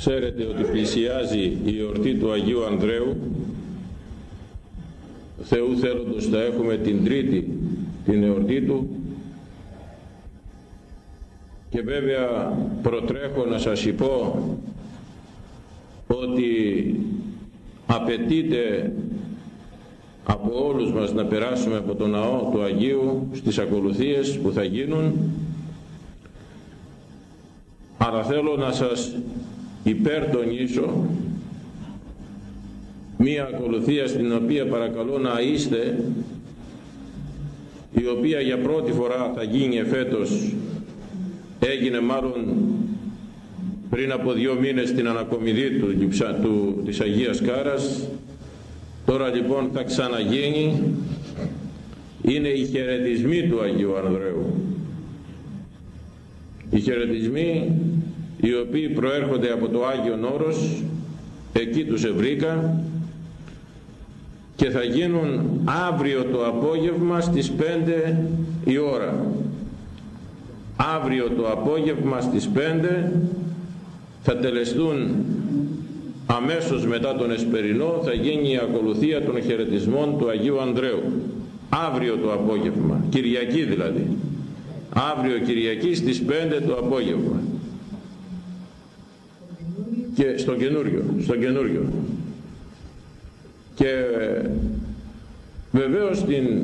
Ξέρετε ότι πλησιάζει η εορτή του Αγίου Ανδρέου. Θεού θέλοντος θα έχουμε την τρίτη την εορτή του και βέβαια προτρέχω να σας υπώ ότι απαιτείται από όλους μας να περάσουμε από το ναό του Αγίου στις ακολουθίες που θα γίνουν αλλά θέλω να σας υπερτονίσω μία ακολουθία στην οποία παρακαλώ να είστε η οποία για πρώτη φορά θα γίνει εφέτος. Έγινε μάλλον πριν από δύο μήνες στην ανακομιδή του, του, της Αγίας Κάρας. Τώρα λοιπόν θα ξαναγίνει. Είναι οι χαιρετισμοί του Αγίου Ανδρέου. Οι χαιρετισμοί οι οποίοι προέρχονται από το Άγιον Όρος εκεί τους ευρήκα και θα γίνουν αύριο το απόγευμα στις 5 η ώρα. Αύριο το απόγευμα στις 5 θα τελεστούν αμέσως μετά τον Εσπερινό θα γίνει η ακολουθία των χαιρετισμών του Αγίου Ανδρέου. Αύριο το απόγευμα Κυριακή δηλαδή. Αύριο Κυριακή στις 5 το απόγευμα και στο καινούριο, στο καινούριο. Και βεβαίως την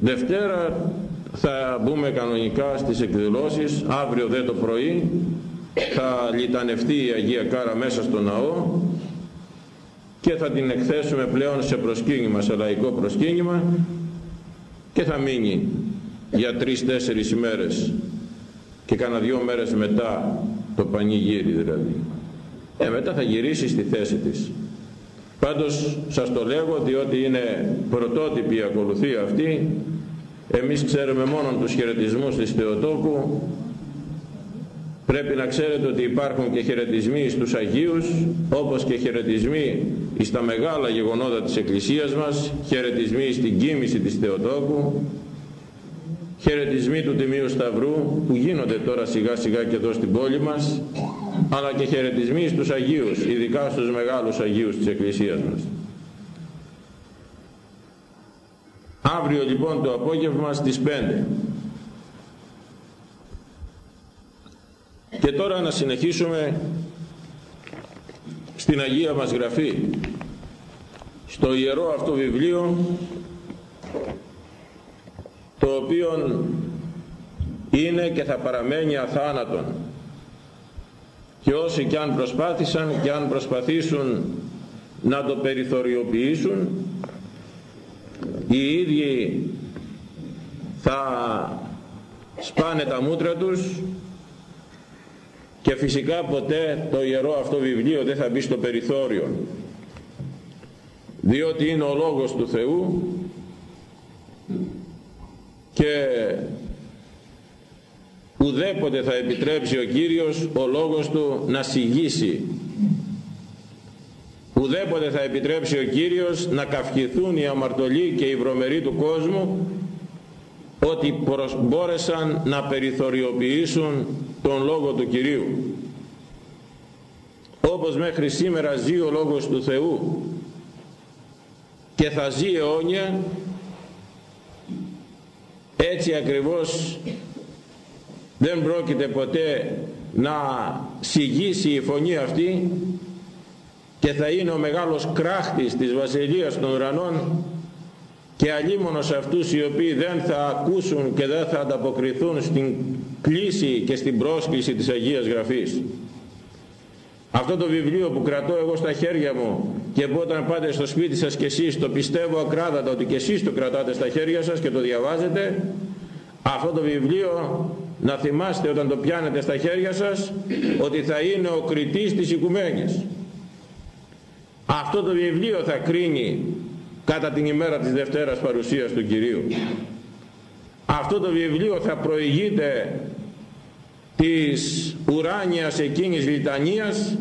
Δευτέρα θα μπούμε κανονικά στις εκδηλώσεις, αύριο δε το πρωί θα λιτανευτεί η Αγία Κάρα μέσα στο ναό και θα την εκθέσουμε πλέον σε προσκύνημα, σε λαϊκό προσκύνημα και θα μείνει για τρεις-τέσσερις ημέρες και κάνα δυο μέρες μετά το πανηγύρι δηλαδή ε, μετά θα γυρίσει στη θέση της. Πάντως σας το λέγω διότι είναι πρωτότυπη η ακολουθία αυτή. Εμείς ξέρουμε μόνο τους χαιρετισμούς της Θεοτόκου. Πρέπει να ξέρετε ότι υπάρχουν και χαιρετισμοί στους Αγίους, όπως και χαιρετισμοί στα μεγάλα γεγονότα της Εκκλησίας μας, χαιρετισμοί στην κίνηση της Θεοτόκου, χαιρετισμοί του Τιμίου Σταυρού που γίνονται τώρα σιγά σιγά και εδώ στην πόλη μας αλλά και χαιρετισμοί στους Αγίους ειδικά στους μεγάλους Αγίους της Εκκλησίας μας. Αύριο λοιπόν το απόγευμα στις 5 και τώρα να συνεχίσουμε στην Αγία μας Γραφή στο Ιερό αυτό βιβλίο το οποίο είναι και θα παραμένει αθάνατον και όσοι και αν προσπάθησαν και αν προσπαθήσουν να το περιθωριοποιήσουν οι ίδιοι θα σπάνε τα μούτρα τους και φυσικά ποτέ το ιερό αυτό βιβλίο δεν θα μπει στο περιθώριο. Διότι είναι ο Λόγος του Θεού και ουδέποτε θα επιτρέψει ο Κύριος ο λόγος του να σιγήσει ουδέποτε θα επιτρέψει ο Κύριος να καυχηθούν οι αμαρτωλοί και οι βρωμεροί του κόσμου ότι μπόρεσαν να περιθωριοποιήσουν τον Λόγο του Κυρίου. Όπως μέχρι σήμερα ζει ο Λόγος του Θεού και θα ζει αιώνια έτσι ακριβώς δεν πρόκειται ποτέ να σιγήσει η φωνή αυτή και θα είναι ο μεγάλος κράχτης της Βασιλείας των Ουρανών και αλίμονος αυτούς οι οποίοι δεν θα ακούσουν και δεν θα ανταποκριθούν στην κλίση και στην πρόσκληση της Αγίας Γραφής. Αυτό το βιβλίο που κρατώ εγώ στα χέρια μου και που όταν πάτε στο σπίτι σας και εσείς το πιστεύω ακράδατα ότι και εσείς το κρατάτε στα χέρια σας και το διαβάζετε αυτό το βιβλίο να θυμάστε όταν το πιάνετε στα χέρια σας ότι θα είναι ο κριτής της οικουμένης. Αυτό το βιβλίο θα κρίνει κατά την ημέρα της Δευτέρας παρουσίας του Κυρίου. Αυτό το βιβλίο θα προηγείται της ουράνιας εκείνης λιτανίας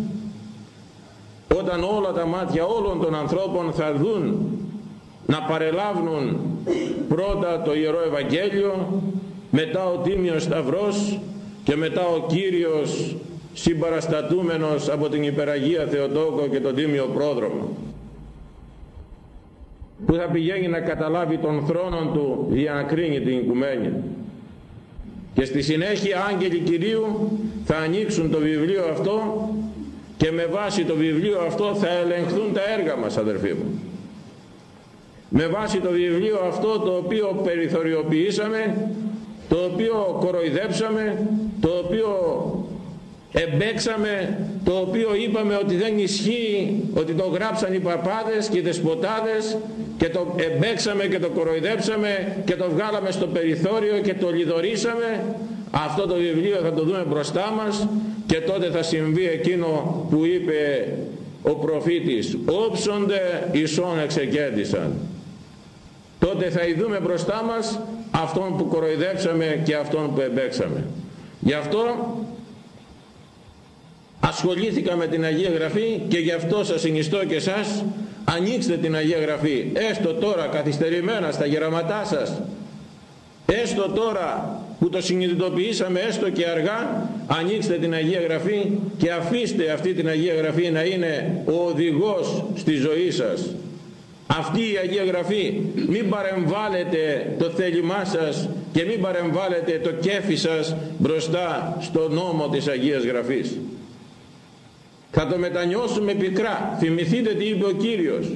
όταν όλα τα μάτια όλων των ανθρώπων θα δουν να παρελάβουν πρώτα το Ιερό Ευαγγέλιο μετά ο Τίμιος Σταυρός και μετά ο Κύριος συμπαραστατούμενος από την Υπεραγία Θεοτόκο και τον Τίμιο Πρόδρομο. Που θα πηγαίνει να καταλάβει τον θρόνο του για να κρίνει την οικουμένη. Και στη συνέχεια άγγελοι Κυρίου θα ανοίξουν το βιβλίο αυτό και με βάση το βιβλίο αυτό θα ελεγχθούν τα έργα μας αδερφοί μου. Με βάση το βιβλίο αυτό το οποίο περιθωριοποιήσαμε το οποίο κοροϊδέψαμε το οποίο εμπέξαμε το οποίο είπαμε ότι δεν ισχύει ότι το γράψαν οι παπάδες και οι δεσποτάδες και το εμπέξαμε και το κοροϊδέψαμε και το βγάλαμε στο περιθώριο και το λιδωρήσαμε. Αυτό το βιβλίο θα το δούμε μπροστά μας και τότε θα συμβεί εκείνο που είπε ο προφήτης. Όψονται ισόν εξεκέντησαν τότε θα ειδούμε μπροστά μας αυτόν που κοροϊδέψαμε και αυτόν που εμπέξαμε. Γι' αυτό ασχολήθηκα με την Αγία Γραφή και γι' αυτό σας συνιστώ και εσάς ανοίξτε την Αγία Γραφή. Έστω τώρα καθυστερημένα στα γεραματά σας. Έστω τώρα που το συνειδητοποιήσαμε έστω και αργά ανοίξτε την Αγία Γραφή και αφήστε αυτή την Αγία Γραφή να είναι ο οδηγός στη ζωή σας αυτή η Αγία Γραφή μην παρεμβάλλετε το θέλημά σας και μην παρεμβάλλετε το κέφι σας μπροστά στο νόμο της Αγίας Γραφής. Θα το μετανιώσουμε πικρά. Θυμηθείτε τι είπε ο Κύριος.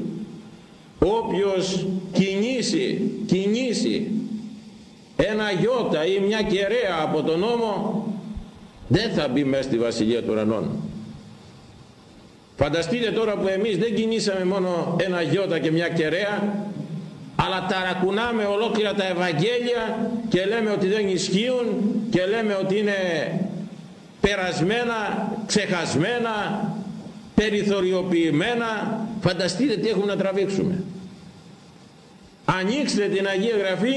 Όποιος κινήσει κινήσει ένα γιώτα ή μια κεραία από τον νόμο δεν θα μπει μέσα στη Βασιλεία του Ουρανών φανταστείτε τώρα που εμείς δεν κινήσαμε μόνο ένα γιώτα και μια κεραία αλλά ταρακουνάμε ολόκληρα τα Ευαγγέλια και λέμε ότι δεν ισχύουν και λέμε ότι είναι περασμένα, ξεχασμένα, περιθωριοποιημένα. Φανταστείτε τι έχουμε να τραβήξουμε. Ανοίξτε την Αγία Γραφή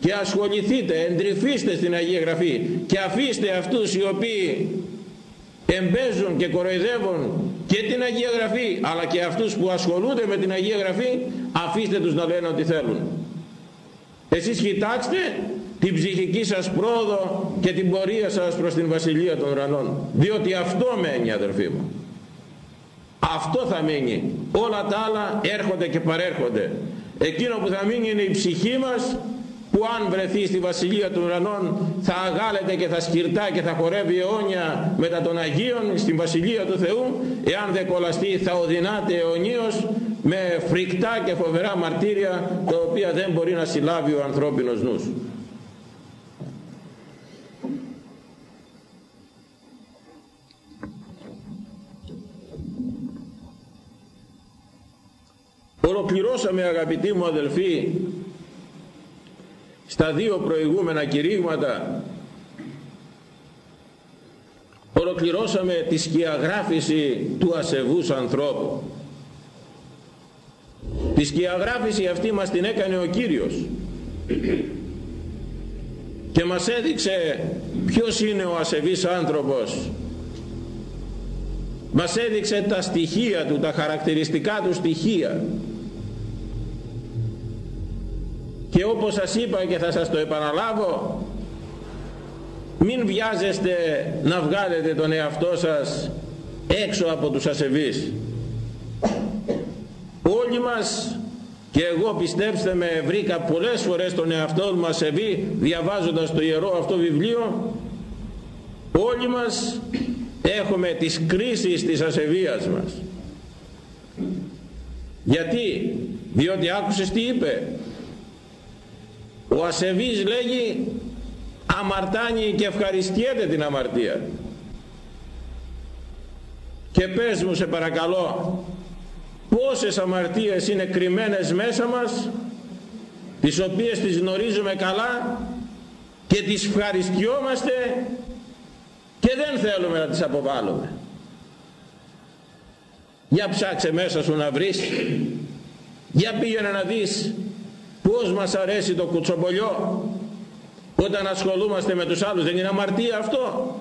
και ασχοληθείτε, εντρυφήστε στην Αγία Γραφή και αφήστε αυτούς οι οποίοι εμπέζουν και κοροϊδεύουν και την Αγία Γραφή αλλά και αυτούς που ασχολούνται με την Αγία Γραφή αφήστε τους να λένε ό,τι θέλουν. Εσείς κοιτάξτε την ψυχική σας πρόοδο και την πορεία σας προς την Βασιλεία των Ουρανών. Διότι αυτό μένει αδερφοί μου. Αυτό θα μείνει. Όλα τα άλλα έρχονται και παρέρχονται. Εκείνο που θα μείνει είναι η ψυχή μας που αν βρεθεί στη Βασιλεία των Ουρανών θα αγάλεται και θα σκυρτά και θα χορεύει αιώνια μετά των Αγίων στην Βασιλεία του Θεού εάν δεν κολλαστεί θα οδυνάται αιωνίως με φρικτά και φοβερά μαρτύρια τα οποία δεν μπορεί να συλλάβει ο ανθρώπινος νους. Ολοκληρώσαμε αγαπητοί μου αδελφοί στα δύο προηγούμενα κηρύγματα ολοκληρώσαμε τη σκιαγράφηση του ασεβούς ανθρώπου. Τη σκιαγράφηση αυτή μας την έκανε ο Κύριος. Και μας έδειξε ποιος είναι ο ασεβής άνθρωπος. Μας έδειξε τα στοιχεία του, τα χαρακτηριστικά του στοιχεία και όπως σας είπα και θα σας το επαναλάβω μην βιάζεστε να βγάλετε τον εαυτό σας έξω από τους ασεβείς. Όλοι μας και εγώ πιστέψτε με βρήκα πολλές φορές τον εαυτό μου ασεβή διαβάζοντας το ιερό αυτό βιβλίο. Όλοι μας έχουμε τις κρίσεις της ασεβίας μας. Γιατί; Διότι άκουσες τι είπε; Ο ασεβής λέγει αμαρτάνει και ευχαριστιέται την αμαρτία και πες μου σε παρακαλώ πόσες αμαρτίες είναι κρυμμένες μέσα μας τις οποίες τις γνωρίζουμε καλά και τις ευχαριστιόμαστε και δεν θέλουμε να τις αποβάλουμε για ψάξε μέσα σου να βρεις για πήγαινε να δεις Πώς μας αρέσει το κουτσομπολιό όταν ασχολούμαστε με τους άλλους δεν είναι αμαρτία αυτό;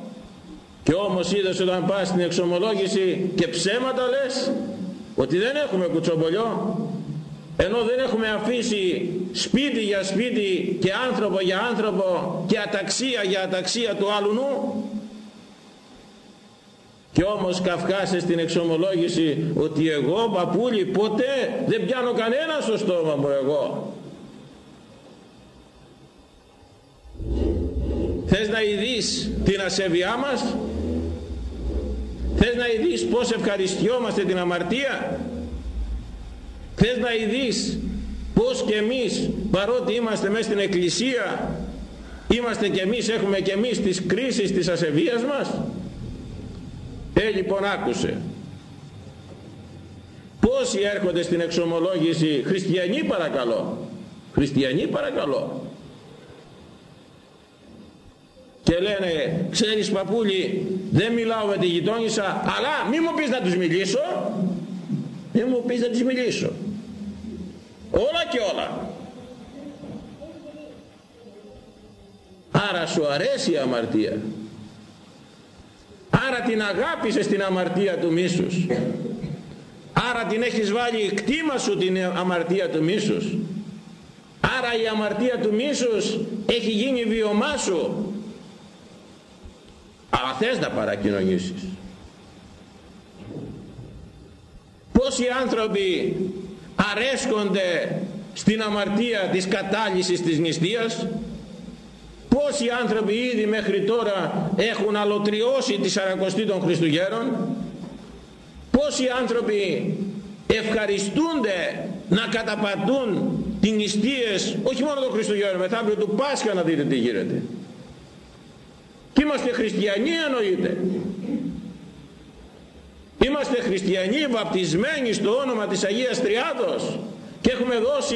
Και όμως είδες όταν πας στην εξομολόγηση και ψέματα λες ότι δεν έχουμε κουτσομπολιό ενώ δεν έχουμε αφήσει σπίτι για σπίτι και άνθρωπο για άνθρωπο και αταξία για αταξία του άλλου νου; Και όμως καυκάσε στην εξομολόγηση ότι εγώ παππούλη ποτέ δεν πιάνω κανένα στο στόμα μου εγώ θες να ειδείς την ασέβειά μας; Θες να ειδείς πως ευχαριστιόμαστε την αμαρτία; Θες να ειδείς πως και εμείς παρότι είμαστε μέσα στην εκκλησία είμαστε και εμείς έχουμε και εμείς τις κρίσεις της ασεβίας μας; Ε λοιπόν άκουσε. Πόσοι έρχονται στην εξομολόγηση; Χριστιανοί παρακαλώ. Χριστιανοί παρακαλώ και λένε ξέρεις παππούλη δεν μιλάω με τη γειτόνισσα αλλά μη μου πεις να τους μιλήσω μη μου πεις να τους μιλήσω όλα και όλα. Άρα σου αρέσει η αμαρτία. Άρα την αγάπησες την αμαρτία του μίσους. Άρα την έχεις βάλει κτήμα σου την αμαρτία του μίσους. Άρα η αμαρτία του μίσους έχει γίνει βιωμά σου αλλά θες να παρακοινωνήσεις. Πόσοι άνθρωποι αρέσκονται στην αμαρτία της κατάλυσης της νηστείας; Πόσοι άνθρωποι ήδη μέχρι τώρα έχουν αλωτριώσει τη σαρακοστή των Χριστουγέρων πόσοι άνθρωποι ευχαριστούνται να καταπατούν τις νηστείες όχι μόνο των Χριστουγέννων μεθαύριο του Πάσχα να δείτε τι γίνεται; Και είμαστε χριστιανοί εννοείται. Είμαστε χριστιανοί βαπτισμένοι στο όνομα της Αγίας Τριάδος. Και έχουμε δώσει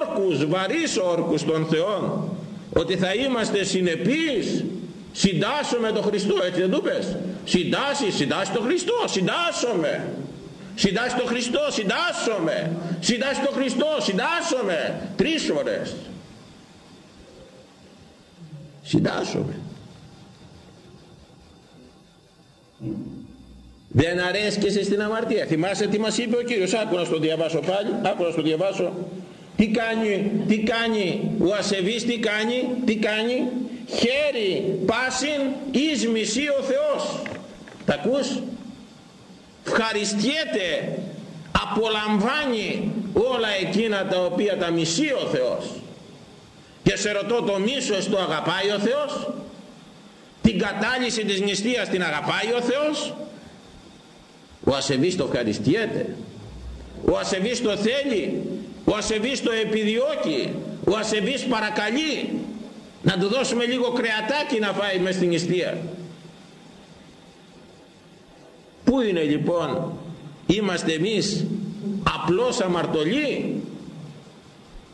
όρκους, βαρύς όρκους των Θεών ότι θα είμαστε συνεπείς. Συντάσσομαι το Χριστό έτσι δεν του πες. Συντάσσει, συντάσσει το Χριστό συντάσσομαι. Συντάσσει το Χριστό συντάσσομαι. Συντάσσει το Χριστό συντάσσομαι. Τρεις φορές. Συντάσσομαι δεν αρέσκεσαι στην αμαρτία θυμάσαι τι μας είπε ο Κύριος; Άκου να στο διαβάσω πάλι άκου να στο διαβάσω τι κάνει, τι κάνει ο ασεβής, τι κάνει, τι κάνει; Χέρι πάσιν εις μισεί ο Θεός. Τα ακούς; Ευχαριστιέται, απολαμβάνει όλα εκείνα τα οποία τα μισεί ο Θεός. Και σε ρωτώ το μίσος το αγαπάει ο Θεός; Την κατάλυση της νηστείας την αγαπάει ο Θεός. Ο ασεβής το ευχαριστιέται. Ο ασεβής το θέλει. Ο ασεβής το επιδιώκει. Ο ασεβής παρακαλεί. Να του δώσουμε λίγο κρεατάκι να φάει μες στην νηστεία. Πού είναι λοιπόν είμαστε εμείς απλώς αμαρτωλοί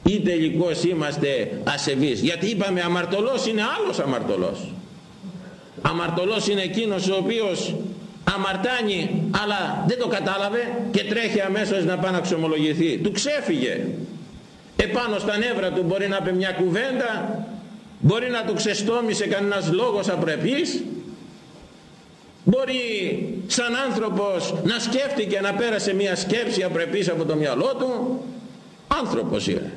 ή τελικώς είμαστε ασεβείς; Γιατί είπαμε αμαρτωλός είναι άλλος αμαρτωλός αμαρτωλός είναι εκείνος ο οποίος αμαρτάνει αλλά δεν το κατάλαβε και τρέχει αμέσως να πάει να ξομολογηθεί. Του ξέφυγε. Επάνω στα νεύρα του μπορεί να πει μια κουβέντα μπορεί να του ξεστόμησε κανένας λόγος απρεπής μπορεί σαν άνθρωπος να σκέφτηκε να πέρασε μια σκέψη απρεπής από το μυαλό του. Άνθρωπος είναι.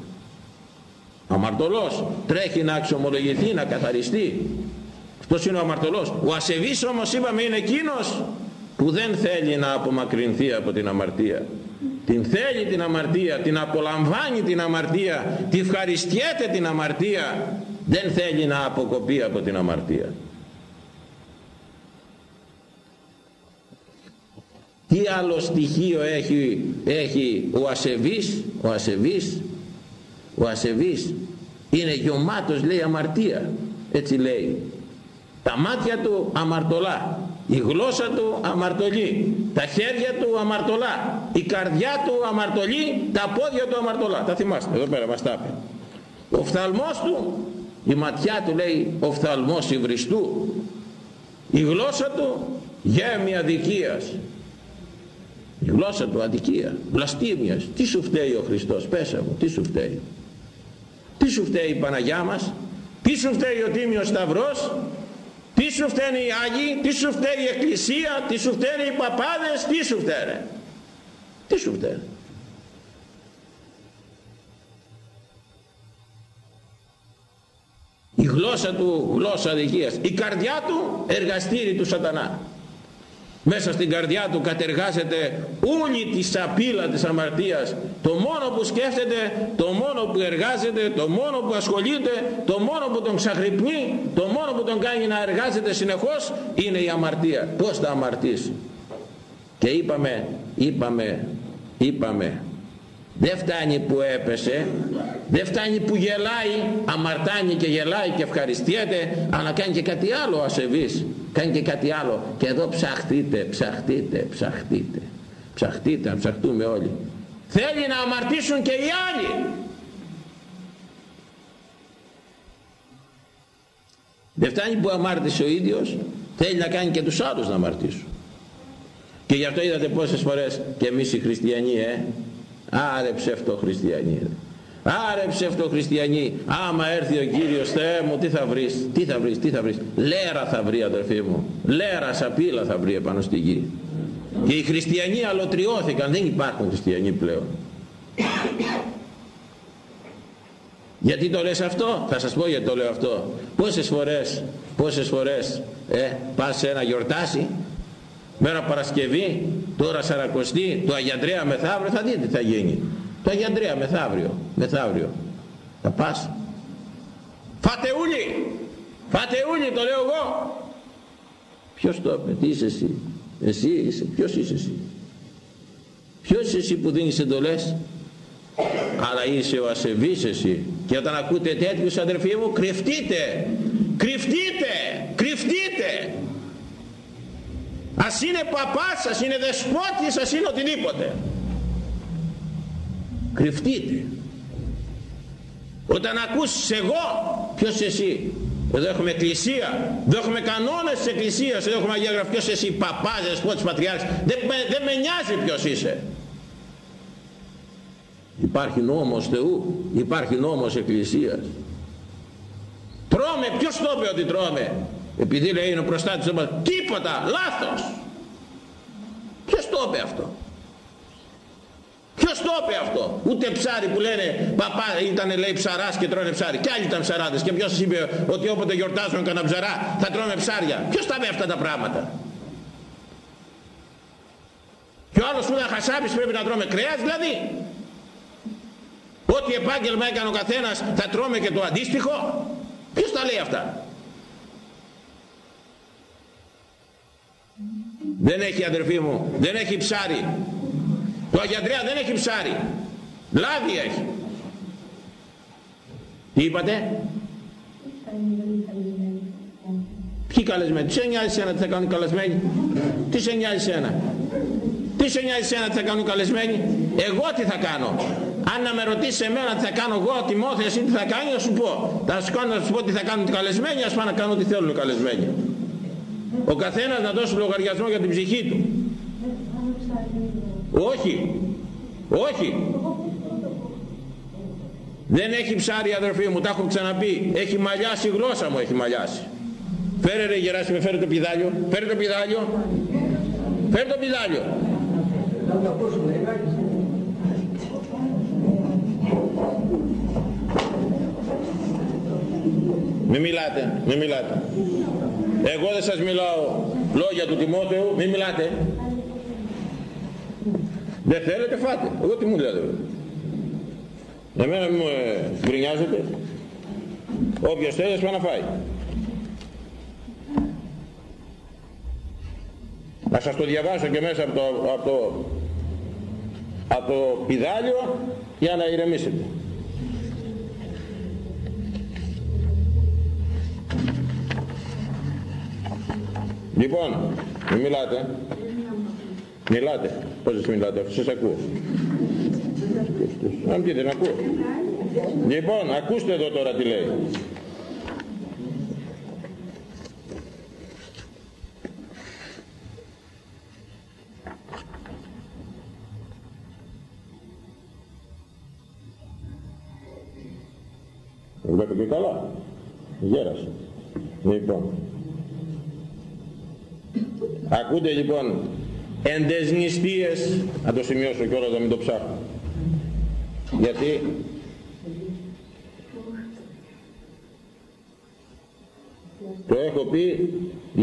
Αμαρτωλός. Τρέχει να αξιομολογηθεί να καθαριστεί αυτός είναι ο αμαρτωλός. Ο ασεβής όμως είπαμε είναι εκείνος που δεν θέλει να απομακρυνθεί από την αμαρτία. Την θέλει την αμαρτία την απολαμβάνει την αμαρτία τη ευχαριστιέται την αμαρτία. Δεν θέλει να αποκοπεί από την αμαρτία. Τι άλλο στοιχείο έχει, έχει ο ασεβής; Ο ασεβής ο ασεβής είναι γεμάτος λέει αμαρτία. Έτσι λέει τα μάτια του αμαρτωλά η γλώσσα του αμαρτωλή τα χέρια του αμαρτωλά η καρδιά του αμαρτωλή τα πόδια του αμαρτωλά. Τα θυμάστε εδώ πέρα μας τα πει ο φθαλμός του η ματιά του λέει ο φθαλμός υβριστού. Η γλώσσα του γέμη αδικίας. Η γλώσσα του αδικία βλαστήμιας. Τι σου φταίει ο Χριστός πέσα μου τι σου φταίει. Τι σου φταίει η Παναγιά μας. Τι σου φταίει ο Τίμιος Σταυρός τι σου φταίνει οι Άγιοι, τι σου φταίνει η Εκκλησία, τι σου φταίνει οι παπάδες, τι σου φταίνει. Τι σου φταίνει. Η γλώσσα του γλώσσα αδικίας, η καρδιά του εργαστήρι του σατανά. Μέσα στην καρδιά του κατεργάζεται όλη της σαπίλα της αμαρτίας. Το μόνο που σκέφτεται το μόνο που εργάζεται το μόνο που ασχολείται το μόνο που τον ξαχρυπνεί το μόνο που τον κάνει να εργάζεται συνεχώς είναι η αμαρτία. Πως θα αμαρτήσει; Και είπαμε είπαμε είπαμε δεν φτάνει που έπεσε δεν φτάνει που γελάει αμαρτάνει και γελάει και ευχαριστιέται αλλά κάνει και κάτι άλλο ασεβής κάνει και κάτι άλλο. Και εδώ ψαχτείτε ψαχτείτε ψαχτείτε. Ψαχτείτε να ψαχτούμε όλοι. Θέλει να αμαρτήσουν και οι άλλοι. Δεν φτάνει που αμάρτησε ο ίδιος θέλει να κάνει και τους άλλους να αμαρτήσουν. Και γι' αυτό είδατε πόσες φορές και εμείς οι χριστιανοί ε, Άρε ψευτοχριστιανοί. Άρε ψευτοχριστιανοί. Άμα έρθει ο Κύριος Θεέ μου τι θα βρεις. Τι θα βρεις. Τι θα βρεις. Λέρα θα βρει αδερφοί μου. Λέρα σαπίλα θα βρει επάνω στη γη. Και οι χριστιανοί αλωτριώθηκαν. Δεν υπάρχουν χριστιανοί πλέον. Γιατί το λες αυτό, θα σας πω γιατί το λέω αυτό. Πόσες φορές, πόσες φορές ε, πας σε ένα γιορτάσι μέρα Παρασκευή, τώρα Σαρακοστή, το Αγιαντρέα μεθαύριο, θα δείτε τι θα γίνει. Το Αγιαντρέα μεθαύριο, μεθαύριο. Θα πας. Φάτε ούλοι, φάτε ούλοι, το λέω εγώ. Ποιος το είπε, τι είσαι εσύ, εσύ είσαι, ποιος είσαι εσύ; Ποιος είσαι εσύ που δίνεις εντολές; Αλλά είσαι ο ασεβής εσύ. Και όταν ακούτε τέτοιους αδερφοί μου, κρυφτείτε, κρυφτείτε, κρυφτείτε. Ας είναι παπάς, ας είναι δεσπότης, ας είναι οτιδήποτε. Κρυφτείτε. Όταν ακούσεις εγώ, ποιος εσύ. Εδώ έχουμε εκκλησία, εδώ έχουμε κανόνες της εκκλησίας, εδώ έχουμε Αγία Γραφή. Ποιος εσύ, παπάς, δεσπότης, πατριάρχης. Δεν, δεν με νοιάζει ποιος είσαι. Υπάρχει νόμος Θεού, υπάρχει νόμος εκκλησίας. Τρώμε, ποιος το είπε ότι τρώμε; Επειδή λέει είναι ο προστάτης του τίποτα λάθος. Ποιος το είπε αυτό; Ποιος το είπε αυτό; Ούτε ψάρι που λένε παπά ήταν λέει ψαράς και τρώνε ψάρι και άλλοι ήταν ψαράδες και ποιος σας είπε ότι όποτε γιορτάζουν κανένα ψαρά θα τρώνε ψάρια. Ποιος τα είπε αυτά τα πράγματα; Και ο άλλος που είναι χασάπης πρέπει να τρώμε κρέας δηλαδή. Ό,τι επάγγελμα έκανε ο καθένας θα τρώμε και το αντίστοιχο. Ποιος τα λέει αυτά; Δεν έχει αδερφοί μου, δεν έχει ψάρι. Το Αγιαντρέα δεν έχει ψάρι. Λάδι έχει. Τι είπατε; Ποιοι καλεσμένοι; Τι σε νοιάζει σένα τι θα κάνουν καλεσμένοι. Τι σε νοιάζει σένα. Τι σε νοιάζει σένα τι θα κάνουν καλεσμένοι. Εγώ τι θα κάνω; Αν να με ρωτήσεις εμένα τι θα κάνω εγώ, Τιμόθεο, εσύ τι θα κάνει, θα σου πω. Θα σου, κάνω, να σου πω τι θα κάνουν οι καλεσμένοι, ας πάνε να κάνουν ό,τι θέλουν οι καλεσμένοι ο καθένας να δώσει λογαριασμό για την ψυχή του. Όχι. Όχι. Δεν έχει ψάρι αδερφοί μου τα έχω ξαναπεί. Έχει μαλλιάσει η γλώσσα μου έχει μαλλιάσει φέρε ρε Γεράσιμε φέρε το πιδάλιο. Φέρε το πιδάλιο. Φέρε το πιδάλιο. Μη μιλάτε, μη μιλάτε. Εγώ δεν σας μιλάω λόγια του Τιμόθεου, μην μιλάτε. Δεν θέλετε φάτε. Εγώ τι μου λέτε. Εμένα μου ε, γκρινιάζετε. Όποιος θέλει πάει να φάει. Να σας το διαβάσω και μέσα από το, από το, από το πιδάλιο για να ηρεμήσετε. Λοιπόν, μην μιλάτε. Μιλάτε. Πώς σας μιλάτε, αφού σας ακούω. Αν πείτε, δεν ακούω. Λοιπόν, ακούστε εδώ τώρα τι λέει. Βλέπετε και καλά. Γέρασε. Λοιπόν, Ακούτε λοιπόν εντες νηστείες, να το σημειώσω κιόλας να μην το ψάχνω. Γιατί; Το έχω πει 200.000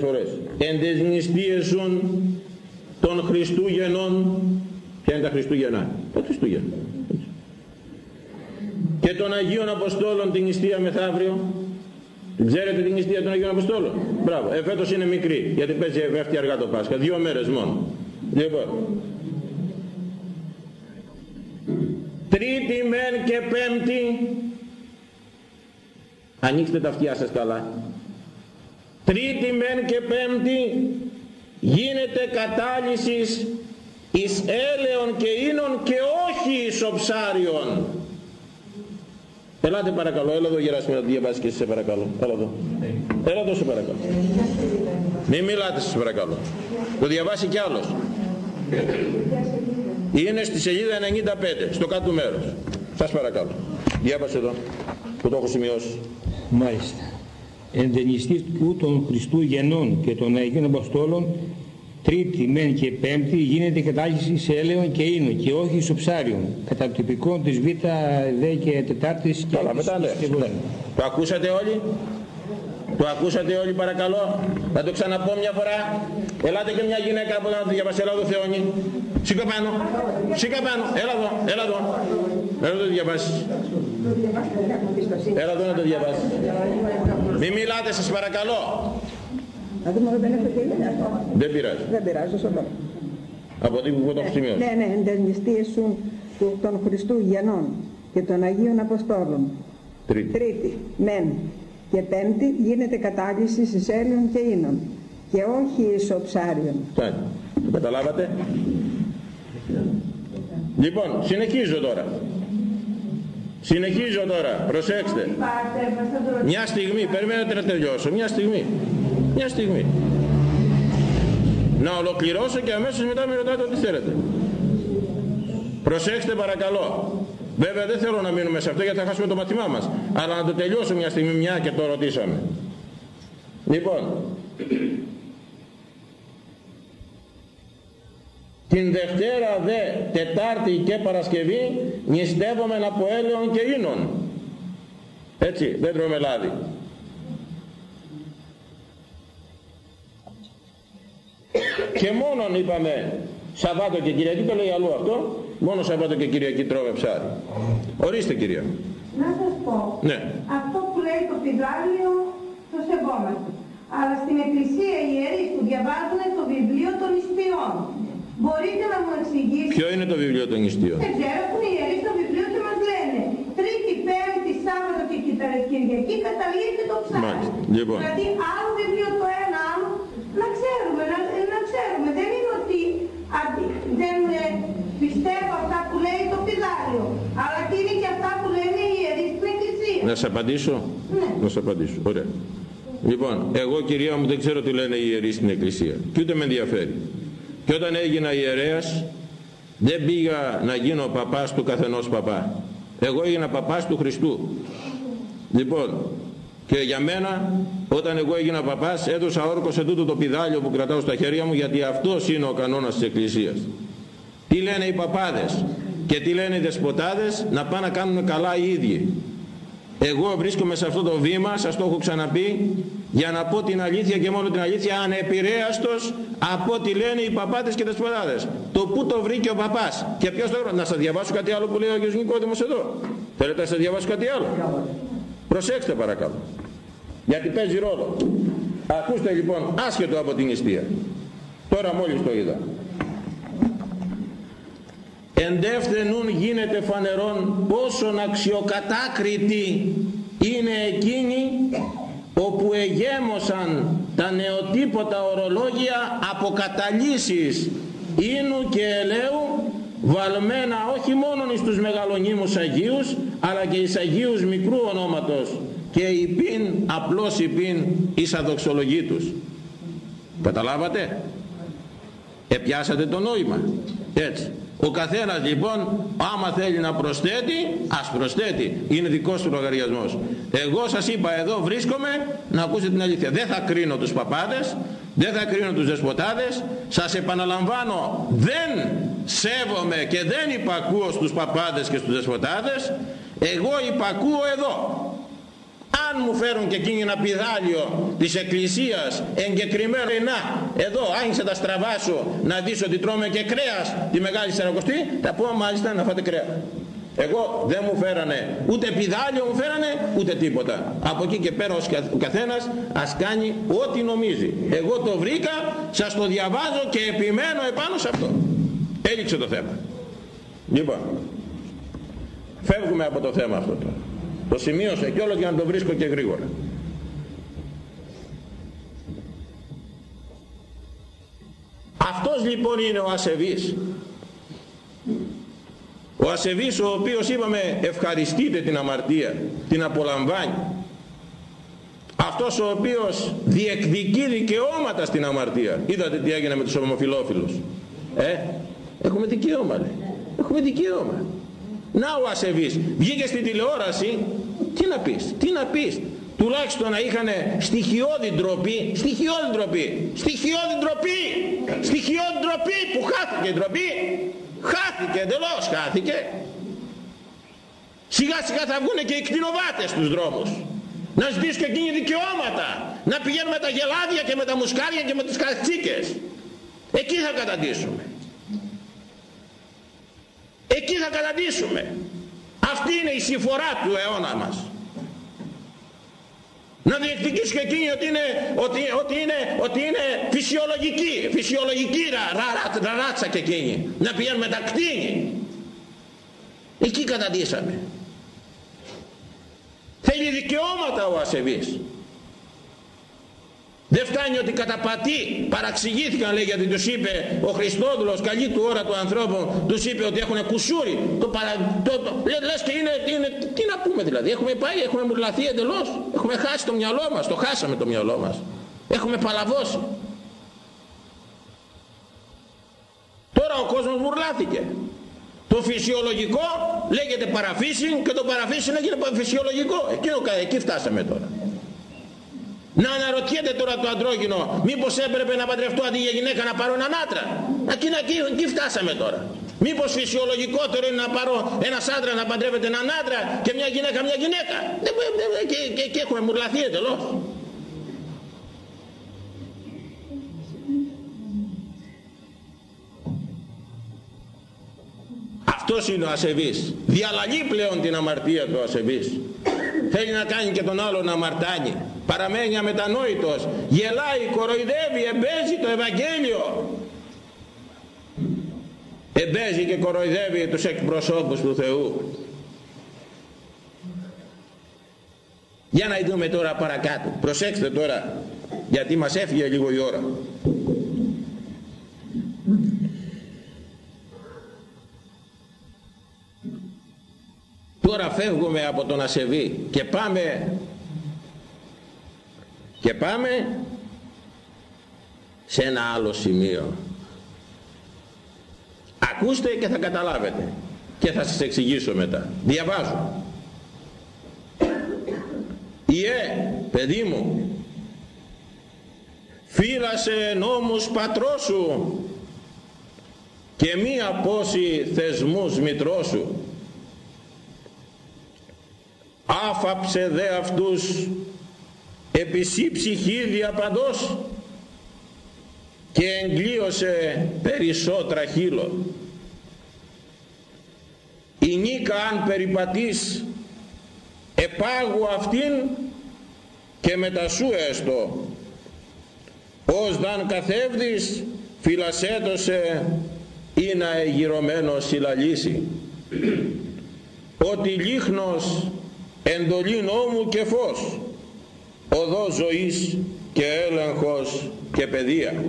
φορές. Εν τες νηστείες των Χριστούγεννων. Ποια είναι τα Χριστούγεννα; Τα Χριστούγεννα. Και των Αγίων Αποστόλων την νηστεία μεθαύριο Ξέρετε την νηστεία των Αγίων Αποστόλων; Μπράβο. Ε, φέτος είναι μικρή, γιατί παίζει πέφτει αργά το Πάσχα. Δύο μέρες μόνο. Λοιπόν. Τρίτη μεν και πέμπτη. Ανοίξτε τα αυτιά σας καλά. Τρίτη μεν και πέμπτη γίνεται κατάλυσης εις έλεον και ίνων και όχι εις οψάριον Ελάτε παρακαλώ, έλα εδώ Γεράσιμο να τη διαβάσεις και εσύ σε παρακαλώ. Έλα εδώ. Έλα εδώ σε παρακαλώ. Μην μιλάτε σας παρακαλώ. Το διαβάσει κι άλλος. Είναι στη σελίδα 95, στο κάτω μέρος. Σας παρακαλώ. Διάβασε εδώ, που το έχω σημειώσει. Μάλιστα. Ενδενιστής του των Χριστούγεννων και των Αγίων Αποστόλων Τρίτη, μεν και πέμπτη γίνεται κατάγηση σε έλεον και ίνο και όχι στο ψάριον. Κατά το τυπικό της Β, Δ και Τετάρτης και Καλά, μετά ναι. Το ακούσατε όλοι; Το ακούσατε όλοι παρακαλώ; Θα το ξαναπώ μια φορά. Ελάτε και μια γυναίκα από να το διαβάσει. Έλα εδώ Θεόνι. Σήκω πάνω. Σήκω πάνω. Έλα εδώ. Έλα εδώ. Έλα εδώ το διαβάσεις. Έλα εδώ να το διαβάσεις. Μην μιλάτε σας παρακαλώ. Να δούμε δεν έχω αυτό. Δεν πειράζει. Δεν πειράζει, όσο το. Από τι που το έχω σημειώσει. Ναι, ναι, εντερνιστίες σου των Χριστούγεννων και των Αγίων Αποστόλων. Τρίτη. Τρίτη, μεν. Και πέμπτη γίνεται κατάλυση εις Έλλων και Ίνων και όχι εις οψάριων. Το καταλάβατε; Λοιπόν, συνεχίζω τώρα. Συνεχίζω τώρα, προσέξτε. Μια στιγμή, περιμένετε να τελειώσω, μια στιγμή. Μια στιγμή. Να ολοκληρώσω και αμέσως μετά με ρωτάτε ό,τι θέλετε. Προσέξτε παρακαλώ. Βέβαια δεν θέλω να μείνουμε σε αυτό γιατί θα χάσουμε το μαθημά μας. Αλλά να το τελειώσω μια στιγμή μια και το ρωτήσαμε. Λοιπόν, την Δευτέρα δε, Τετάρτη και Παρασκευή νηστεύομαι από έλεον και ίνων. Έτσι, δεν τρώμε λάδι. Και μόνον είπαμε Σαββάτο και Κυριακή το λέει αλλού αυτό μόνο Σαββάτο και Κυριακή τρώμε ψάρι. Ορίστε κυρία. Να σας πω ναι. αυτό που λέει το πιδάλιο το σεβόμαστε. Αλλά στην εκκλησία οι ιερείς που διαβάζουν το βιβλίο των ιστιών. Μπορείτε να μου εξηγήσετε ποιο είναι το βιβλίο των ιστιών; Δεν ξέρω έχουν οι ιερείς το βιβλίο και μας λένε. Τρίτη, Πέμπτη, Σάββατο και Κυριακή καταλήγει το ψάρι. Λοιπόν. δηλαδή άλλο βιβλίο το ένα άλλο να ξέρουμε, να, να ξέρουμε. Δεν είναι ότι δεν ε, πιστεύω αυτά που λέει το πιδάλιο, αλλά τι είναι και αυτά που λένε οι ιερείς στην Εκκλησία. Να σε απαντήσω; Ναι. Να σε απαντήσω. Ωραία. Λοιπόν, εγώ κυρία μου δεν ξέρω τι λένε οι ιερείς στην Εκκλησία και ούτε με ενδιαφέρει. Και όταν έγινα ιερέας δεν πήγα να γίνω παπάς του καθενός παπά. Εγώ έγινα παπάς του Χριστού. Λοιπόν, και για μένα όταν εγώ έγινα παπάς έδωσα όρκο σε τούτο το πιδάλιο που κρατάω στα χέρια μου γιατί αυτός είναι ο κανόνας της Εκκλησίας. Τι λένε οι παπάδες και τι λένε οι δεσποτάδες να πάνε να κάνουν καλά οι ίδιοι. Εγώ βρίσκομαι σε αυτό το βήμα, σας το έχω ξαναπεί, για να πω την αλήθεια και μόνο την αλήθεια ανεπηρέαστος από ό,τι λένε οι παπάδες και οι δεσποτάδες. Το που το βρήκε ο παπάς και ποιος το Να σας διαβάσω κάτι άλλο που λέει ο κ. Νικόδημος εδώ. Θέλετε να σας διαβάσω κάτι άλλο; Προσέξτε παρακαλώ. Γιατί παίζει ρόλο. Ακούστε λοιπόν άσχετο από την νηστεία. Τώρα μόλις το είδα. Εντεύθενουν γίνεται φανερόν πόσον αξιοκατάκριτη είναι εκείνοι όπου εγέμωσαν τα νεοτύποτα ορολόγια αποκαταλήσεις ίνου και ελαίου βαλμένα όχι μόνο εις τους μεγαλονίμους Αγίους αλλά και εις Αγίους μικρού ονόματος και υπήν απλώς υπήν εις αδοξολογή τους. Καταλάβατε; Επιάσατε το νόημα. Έτσι ο καθένας λοιπόν άμα θέλει να προσθέτει ας προσθέτει. Είναι δικός του λογαριασμός. Εγώ σας είπα εδώ βρίσκομαι να ακούσετε την αλήθεια. Δεν θα κρίνω τους παπάδες δεν θα κρίνω τους δεσποτάδες. Σας επαναλαμβάνω δεν σέβομαι και δεν υπακούω στους παπάδες και στους δεσποτάδες. Εγώ υπακούω εδώ αν μου φέρουν και εκείνη ένα πιδάλιο της εκκλησίας εγκεκριμένο να εδώ άνοιξε τα στραβά σου να δεις ότι τρώμε και κρέας τη Μεγάλη Σαρακοστή θα πω μάλιστα να φάτε κρέα. Εγώ δεν μου φέρανε ούτε πιδάλιο μου φέρανε ούτε τίποτα. Από εκεί και πέρα ο καθένας ας κάνει ό,τι νομίζει. Εγώ το βρήκα σας το διαβάζω και επιμένω επάνω σε αυτό. Έληξε το θέμα. Λοιπόν φεύγουμε από το θέμα αυτό τώρα το σημείωσα και όλο για να το βρίσκω και γρήγορα. Αυτός λοιπόν είναι ο ασεβής. Ο ασεβής ο οποίος είπαμε ευχαριστείτε την αμαρτία την απολαμβάνει. Αυτός ο οποίος διεκδικεί δικαιώματα στην αμαρτία. Είδατε τι έγινε με τους ομοφιλόφιλους ε, έχουμε δικαίωμα λέει. έχουμε δικαίωμα να ο ασεβής. Βγήκε στην τηλεόραση. Τι να πεις τι να πεις. Τουλάχιστον να είχαν στοιχειώδη ντροπή στοιχειώδη ντροπή στοιχειώδη ντροπή στοιχειώδη ντροπή που χάθηκε η ντροπή. Χάθηκε εντελώς χάθηκε. Σιγά σιγά θα βγουν και οι κτηνοβάτες στους δρόμους. Να ζητήσουν και εκείνοι δικαιώματα. Να πηγαίνουν με τα γελάδια και με τα μουσκάρια και με τις κατσίκες. Εκεί θα καταντήσουμε εκεί θα καταντήσουμε αυτή είναι η συμφορά του αιώνα μας. Να διεκδικήσουν και εκείνοι ότι είναι, ότι, ότι είναι, ότι είναι φυσιολογική φυσιολογική ρα, ρα, ρα, ράτσα και εκείνοι να πηγαίνουν με τα κτίνη. Εκεί καταντήσαμε θέλει δικαιώματα ο ασεβής δεν φτάνει ότι καταπατεί, παραξηγήθηκαν λέει γιατί τους είπε ο Χριστόδουλος, καλή του ώρα του ανθρώπου, τους είπε ότι έχουν κουσούρι. Το παρα... το, το, λες και είναι, είναι, τι να πούμε δηλαδή, έχουμε πάει, έχουμε μουρλαθεί εντελώς, έχουμε χάσει το μυαλό μας, το χάσαμε το μυαλό μας. Έχουμε παλαβώσει. Τώρα ο κόσμος μουρλάθηκε. Το φυσιολογικό λέγεται παραφύσιν και το παραφύσιν έγινε φυσιολογικό. Εκεί, εκεί φτάσαμε τώρα. Να αναρωτιέται τώρα το αντρόγινο, μήπως έπρεπε να παντρευτώ αντί για γυναίκα να πάρω έναν άντρα. Εκεί, εκεί, εκεί φτάσαμε τώρα. Μήπως φυσιολογικότερο είναι να πάρω ένας άντρα να παντρεύεται έναν άντρα και μια γυναίκα μια γυναίκα. Και, και, και έχουμε μουρλαθεί εντελώς. Αυτός είναι ο ασεβής. Διαλαλεί πλέον την αμαρτία του ασεβής. Θέλει να κάνει και τον άλλον να αμαρτάνει. Παραμένει αμετανόητος. Γελάει, κοροϊδεύει, εμπέζει το Ευαγγέλιο. Εμπέζει και κοροϊδεύει τους εκπροσώπους του Θεού. Για να δούμε τώρα παρακάτω. Προσέξτε τώρα γιατί μας έφυγε λίγο η ώρα. Τώρα φεύγουμε από τον ασεβή και πάμε και πάμε σε ένα άλλο σημείο. Ακούστε και θα καταλάβετε και θα σας εξηγήσω μετά. Διαβάζω. Ιε, παιδί μου, φύλασε νόμους πατρός σου και μη απόσει θεσμούς μητρός σου άφαψε δε αυτούς επισή ψυχή διαπαντός και εγκλείωσε περισσότερα χείλο. Η νίκα αν περιπατείς επάγου αυτήν και μετασού έστω. Ως δαν καθεύδεις φυλασέτωσε ή να εγυρωμένο συλλαλήσει. Ότι λίχνος εντολή νόμου και φως οδός ζωής και έλεγχος και παιδεία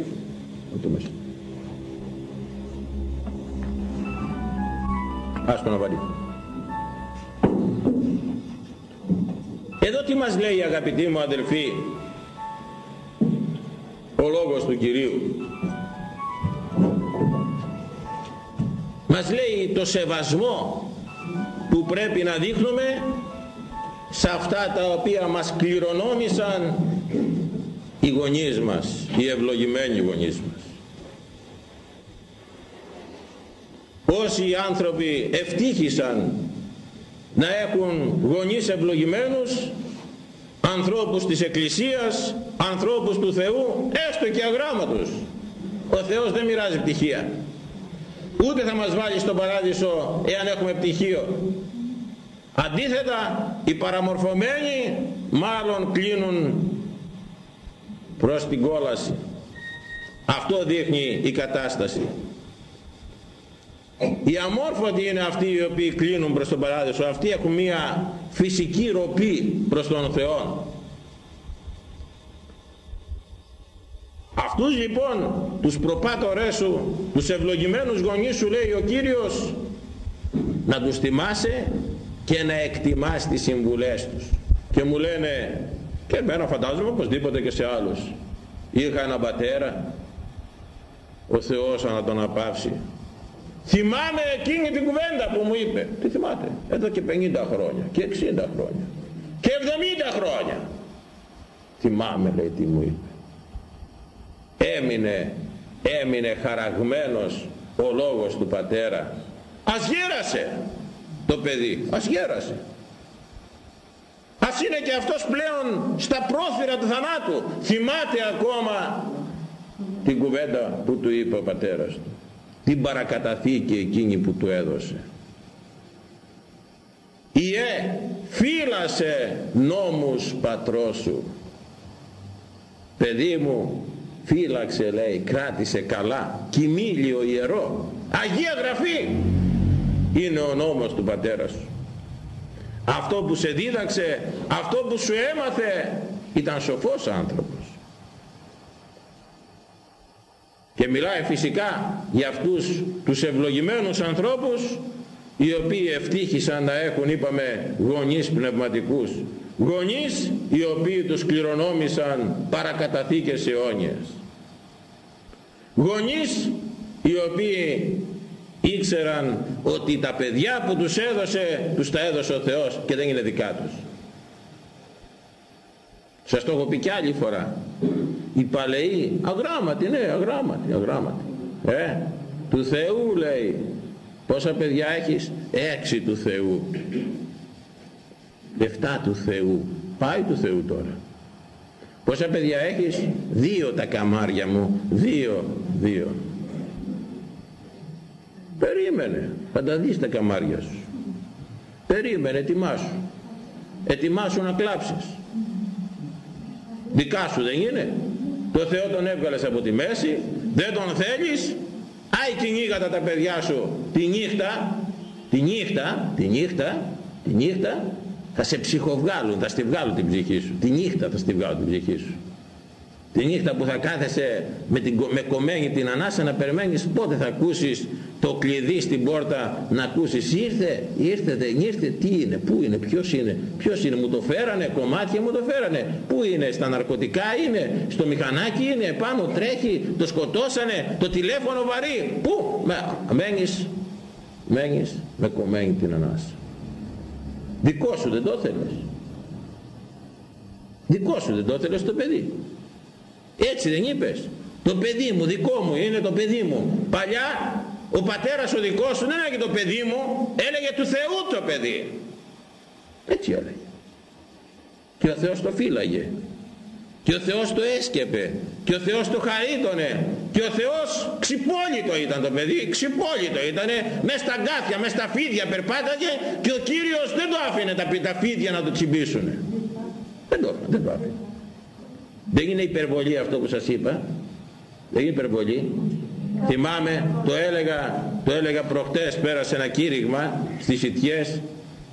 Άστο να βάλει. Εδώ τι μας λέει αγαπητοί μου αδελφοί ο λόγος του Κυρίου. Μας λέει το σεβασμό που πρέπει να δείχνουμε σε αυτά τα οποία μας κληρονόμησαν οι γονείς μας, οι ευλογημένοι γονείς μας. Όσοι άνθρωποι ευτύχησαν να έχουν γονείς ευλογημένους ανθρώπους της Εκκλησίας, ανθρώπους του Θεού, έστω και αγράμματος. Ο Θεός δεν μοιράζει πτυχία. Ούτε θα μας βάλει στον παράδεισο εάν έχουμε πτυχίο. Αντίθετα, οι παραμορφωμένοι μάλλον κλείνουν προς την κόλαση. Αυτό δείχνει η κατάσταση. Οι αμόρφωτοι είναι αυτοί οι οποίοι κλείνουν προς τον παράδεισο. Αυτοί έχουν μια φυσική ροπή προς τον Θεό. Αυτούς λοιπόν τους προπάτορές σου, τους ευλογημένους γονείς σου λέει ο Κύριος να τους θυμάσαι και να εκτιμάς τις συμβουλές τους. Και μου λένε και εμένα φαντάζομαι οπωσδήποτε και σε άλλους. Είχα έναν πατέρα, ο Θεός να τον απαύσει. Θυμάμαι εκείνη την κουβέντα που μου είπε. Τι θυμάται, εδώ και 50 χρόνια και 60 χρόνια και 70 χρόνια. Θυμάμαι λέει τι μου είπε. Έμεινε, έμεινε χαραγμένος ο λόγος του πατέρα. Ας γέρασε το παιδί, ας γέρασε. Ας είναι και αυτός πλέον στα πρόθυρα του θανάτου. Θυμάται ακόμα την κουβέντα που του είπε ο πατέρας του. Την παρακαταθήκη εκείνη που του έδωσε. Ιε φύλασε νόμους πατρός σου. Παιδί μου φύλαξε λέει κράτησε καλά κοιμήλιο ιερό Αγία Γραφή είναι ο νόμος του πατέρα σου. Αυτό που σε δίδαξε αυτό που σου έμαθε ήταν σοφός άνθρωπος. Και μιλάει φυσικά για αυτούς τους ευλογημένους ανθρώπους οι οποίοι ευτύχησαν να έχουν είπαμε γονείς πνευματικούς. Γονείς οι οποίοι τους κληρονόμησαν παρακαταθήκες αιώνιες. Γονείς οι οποίοι ήξεραν ότι τα παιδιά που τους έδωσε τους τα έδωσε ο Θεός και δεν είναι δικά τους. Σας το έχω πει κι άλλη φορά. Οι παλαιοί αγράμματοι ναι αγράμματοι αγράμματοι. Ε, του Θεού λέει πόσα παιδιά έχεις; Έξι του Θεού. Εφτά του Θεού. Πάει του Θεού τώρα. Πόσα παιδιά έχεις; Δύο τα καμάρια μου. Δύο δύο περίμενε. Θα τα δεις τα καμάρια σου. Περίμενε ετοιμάσου. Ετοιμάσου να κλάψεις. Δικά σου δεν είναι. Το Θεό τον έβγαλες από τη μέση. Δεν τον θέλεις. Άι κυνήγατα τα παιδιά σου τη νύχτα. Τη νύχτα τη νύχτα τη νύχτα θα σε ψυχοβγάλουν θα στη βγάλουν την ψυχή σου. Τη νύχτα θα στη βγάλουν την ψυχή σου τη νύχτα που θα κάθεσαι με, την, με κομμένη την ανάσα να περιμένεις πότε θα ακούσεις το κλειδί στην πόρτα να ακούσεις ήρθε, ήρθε, δεν ήρθε, τι είναι, πού είναι, ποιος είναι, ποιος είναι, μου το φέρανε, κομμάτια μου το φέρανε, πού είναι, στα ναρκωτικά είναι, στο μηχανάκι είναι, πάνω τρέχει, το σκοτώσανε, το τηλέφωνο βαρύ, πού, μένεις, μένεις με κομμένη την ανάσα. Δικό σου δεν το θέλεις. Δικό σου δεν το θέλεις το παιδί. Έτσι δεν είπες. Το παιδί μου, δικό μου, είναι το παιδί μου. Παλιά ο πατέρας ο δικός σου δεν έλεγε το παιδί μου, έλεγε του Θεού το παιδί. Έτσι έλεγε. Και ο Θεός το φύλαγε. Και ο Θεός το έσκεπε. Και ο Θεός το χαρίτωνε. Και ο Θεός ξυπόλυτο ήταν το παιδί. Ξυπόλυτο ήτανε. Μες στα γκάθια, μες στα φίδια περπάταγε. Και ο Κύριος δεν το άφηνε τα, τα φίδια να το τσιμπήσουν. Δεν το, δεν το άφηνε. Δεν είναι υπερβολή αυτό που σας είπα. Δεν είναι υπερβολή. Θυμάμαι, το έλεγα, το έλεγα προχτές, πέρασε ένα κήρυγμα στις Ιτιές,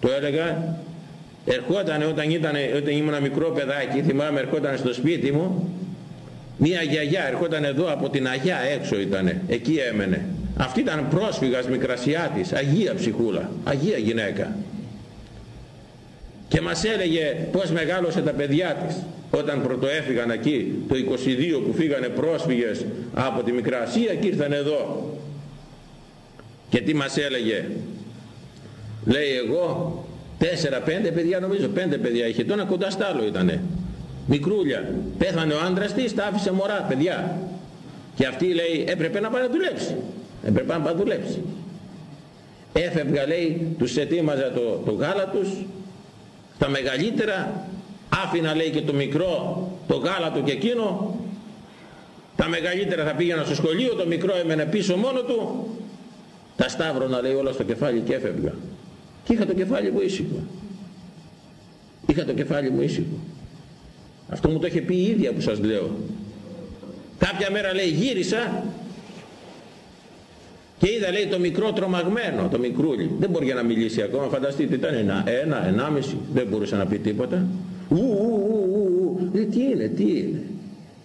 το έλεγα, ερχόταν όταν, ήταν, όταν ήμουν μικρό παιδάκι, θυμάμαι ερχόταν στο σπίτι μου, μία γιαγιά ερχόταν εδώ από την Αγιά έξω ήτανε, εκεί έμενε. Αυτή ήταν πρόσφυγας μικρασιάτης, Αγία ψυχούλα, Αγία γυναίκα. Και μας έλεγε πως μεγάλωσε τα παιδιά της όταν πρωτοέφυγαν εκεί το 22 που φύγανε πρόσφυγες από τη Μικρά Ασία και ήρθαν εδώ. Και τι μας έλεγε; Λέει εγώ τέσσερα πέντε παιδιά νομίζω πέντε παιδιά είχε το ένα κοντά στ' άλλο ήτανε. Μικρούλια πέθανε ο άντρας της τα άφησε μωρά παιδιά και αυτή λέει έπρεπε να πάει να δουλέψει έπρεπε να πάει να δουλέψει έφευγα λέει τους ετοίμαζα το, το γάλα τους τα μεγαλύτερα άφηνα λέει και το μικρό το γάλα του και εκείνο. Τα μεγαλύτερα θα πήγαινα στο σχολείο το μικρό έμενε πίσω μόνο του. Τα σταύρωνα λέει όλα στο κεφάλι και έφευγα. Και είχα το κεφάλι μου ήσυχο. Είχα το κεφάλι μου ήσυχο. Αυτό μου το είχε πει η ίδια που σας λέω. Κάποια μέρα λέει γύρισα και είδα λέει το μικρό τρομαγμένο, το μικρούλι. Δεν μπορεί να μιλήσει ακόμα, φανταστείτε ήταν ένα, ένα, ενάμιση, δεν μπορούσε να πει τίποτα. Ου, ου, ου, ου, τι είναι, τι είναι,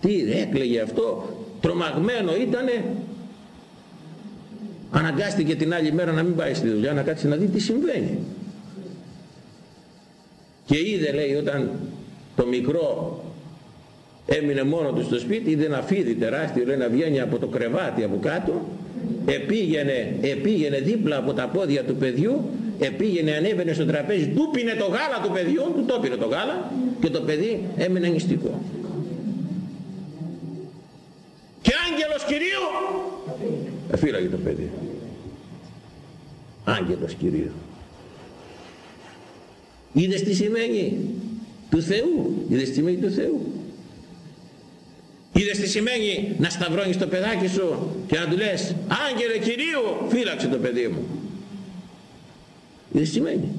τι είναι, έκλαιγε αυτό, τρομαγμένο ήτανε. Αναγκάστηκε την άλλη μέρα να μην πάει στη δουλειά, να κάτσει να δει τι συμβαίνει. Και είδε λέει όταν το μικρό έμεινε μόνο του στο σπίτι, είδε ένα φίδι τεράστιο, λέει να βγαίνει από το κρεβάτι από κάτω επήγαινε, επήγαινε δίπλα από τα πόδια του παιδιού επήγαινε ανέβαινε στο τραπέζι του πίνε το γάλα του παιδιού του το πίνε το γάλα και το παιδί έμεινε νηστικό. Και άγγελος Κυρίου! Εφύλαγε το παιδί. Άγγελος Κυρίου. Είδες τι σημαίνει του Θεού είδες τι σημαίνει του Θεού Είδες τι σημαίνει να σταυρώνεις το παιδάκι σου και να του λες Άγγελε Κυρίου φύλαξε το παιδί μου. Είδες τι σημαίνει.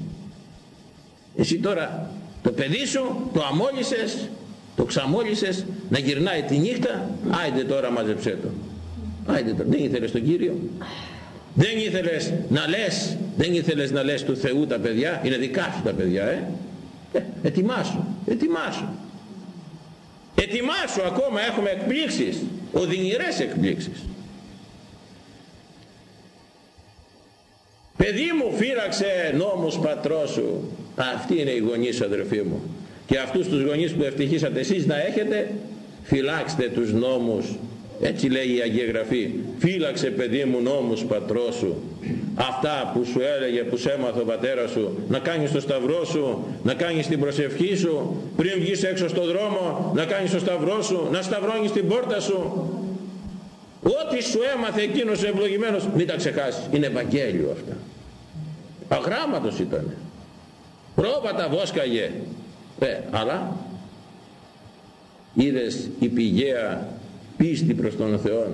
Εσύ τώρα το παιδί σου το αμόλυσες, το ξαμόλυσες να γυρνάει τη νύχτα άιντε τώρα μάζεψέ το. Άιντε τώρα. Δεν ήθελες τον Κύριο. Δεν ήθελες να λες, δεν ήθελες να λες του Θεού τα παιδιά, είναι δικά σου τα παιδιά, ε. ε ετοιμάσου, ετοιμάσου. Ετοιμάσου ακόμα έχουμε εκπλήξεις, οδυνηρές εκπλήξεις. Παιδί μου φύραξε νόμους πατρός σου. Αυτή είναι η γονείς αδερφοί μου. Και αυτούς τους γονείς που ευτυχήσατε εσείς να έχετε, φυλάξτε τους νόμους έτσι λέει η Αγία Γραφή φύλαξε παιδί μου νόμους πατρός σου αυτά που σου έλεγε που σε έμαθε ο πατέρας σου να κάνεις το σταυρό σου να κάνεις την προσευχή σου πριν βγεις έξω στο δρόμο να κάνεις το σταυρό σου να σταυρώνεις την πόρτα σου. Ό,τι σου έμαθε εκείνος ο ευλογημένος μην τα ξεχάσεις. Είναι Ευαγγέλιο αυτά. Αγράμματος ήταν πρόβατα βόσκαγε. Ε, αλλά είδες η πηγαία πίστη προς τον Θεό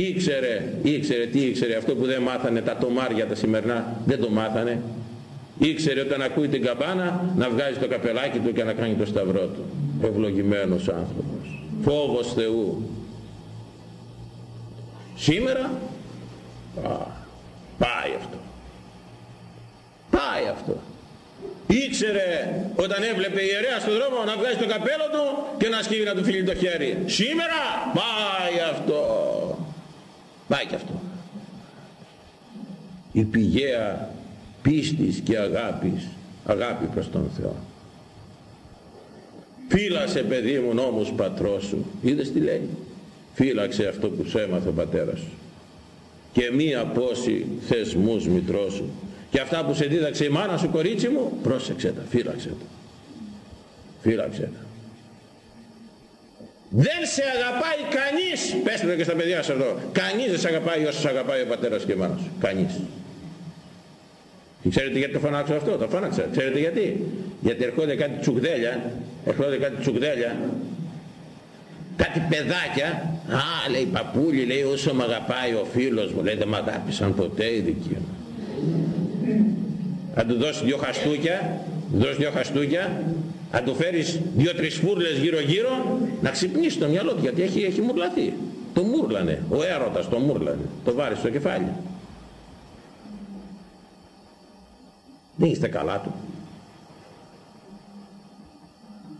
ήξερε, ήξερε τι ήξερε αυτό που δεν μάθανε τα τομάρια τα σημερινά δεν το μάθανε. Ήξερε όταν ακούει την καμπάνα να βγάζει το καπελάκι του και να κάνει το σταυρό του. Ευλογημένος άνθρωπος. Φόβος Θεού. Σήμερα α, πάει αυτό. Πάει αυτό. Ήξερε όταν έβλεπε η ιερέα στον δρόμο να βγάζει το καπέλο του και να σκύβει να του φίλει το χέρι. Σήμερα πάει αυτό πάει και αυτό. Η πηγαία πίστης και αγάπης αγάπη προς τον Θεό. Φύλασε παιδί μου νόμους πατρός σου. Είδες τι λέει; Φύλαξε αυτό που σου έμαθε ο πατέρας σου. Και μία πόση θεσμούς μητρός σου. Και αυτά που σε δίδαξε η μάνα σου κορίτσι μου πρόσεξε τα, φύλαξε τα. Φύλαξε τα δεν σε αγαπάει κανείς. Πέστε το και στα παιδιά σας εδώ. Κανείς δεν σε αγαπάει όσο σε αγαπάει ο πατέρας και η μάνα σου. Κανείς. Και ξέρετε γιατί το φωνάξω αυτό; Το φώναξα. Ξέρετε γιατί; Γιατί ερχόνται κάτι τσουκδέλια ερχόνται κάτι τσουκδέλια κάτι παιδάκια. Α λέει παππούλη λέει όσο με αγαπάει ο φίλος μου λέει δεν με αγάπησαν ποτέ οι δικοί μου θα του δώσεις δυο χαστούκια, δώσει δυο χαστούκια, θα του φέρεις δύο-τρεις φούρλες γύρω-γύρω, να ξυπνήσει το μυαλό του, γιατί έχει, έχει μουρλαθεί. Το μουρλανε, ο έρωτας το μουρλανε, το βάρεις στο κεφάλι. Δεν είστε καλά του.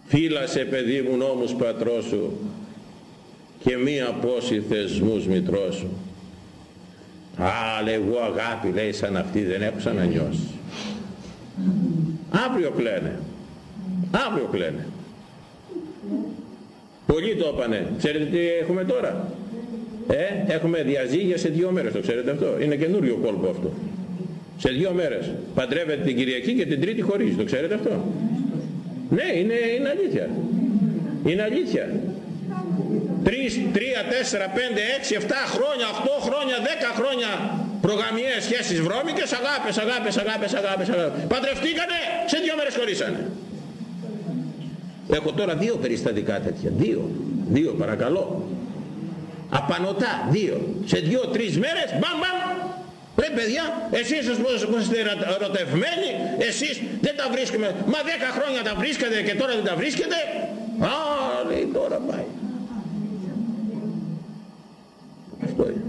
Φύλασε παιδί μου νόμους πατρός σου και μία πόση θεσμούς μητρός σου. Α, λέει, εγώ αγάπη, λέει, σαν αυτή δεν έχω να νιώσει. Αύριο κλαίνε. Αύριο κλαίνε. Πολλοί το έπανε. Ξέρετε τι έχουμε τώρα; Ε, έχουμε διαζύγια σε δύο μέρες, το ξέρετε αυτό. Είναι καινούριο κόλπο αυτό. Σε δύο μέρες. Παντρεύεται την Κυριακή και την Τρίτη χωρίζει, το ξέρετε αυτό; Ναι, είναι, είναι αλήθεια. Είναι αλήθεια. Τρεις, τρία, τέσσερα, πέντε, έξι, εφτά χρόνια, οχτώ χρόνια, δέκα χρόνια προγαμιές σχέσεις βρώμικες, αγάπες, αγάπες, αγάπες, αγάπες, αγάπες. Παντρευτήκανε, σε δύο μέρες χωρίσανε. Έχω τώρα δύο περιστατικά τέτοια δύο, δύο παρακαλώ απανοτά δύο σε δύο-τρεις μέρες μπαμ μπαμ Ρε παιδιά, εσείς που είστε ερωτευμένοι, εσείς δεν τα βρίσκουμε. Μα δέκα χρόνια τα βρίσκατε και τώρα δεν τα βρίσκετε. Α, λέει τώρα πάει. Αυτό είναι.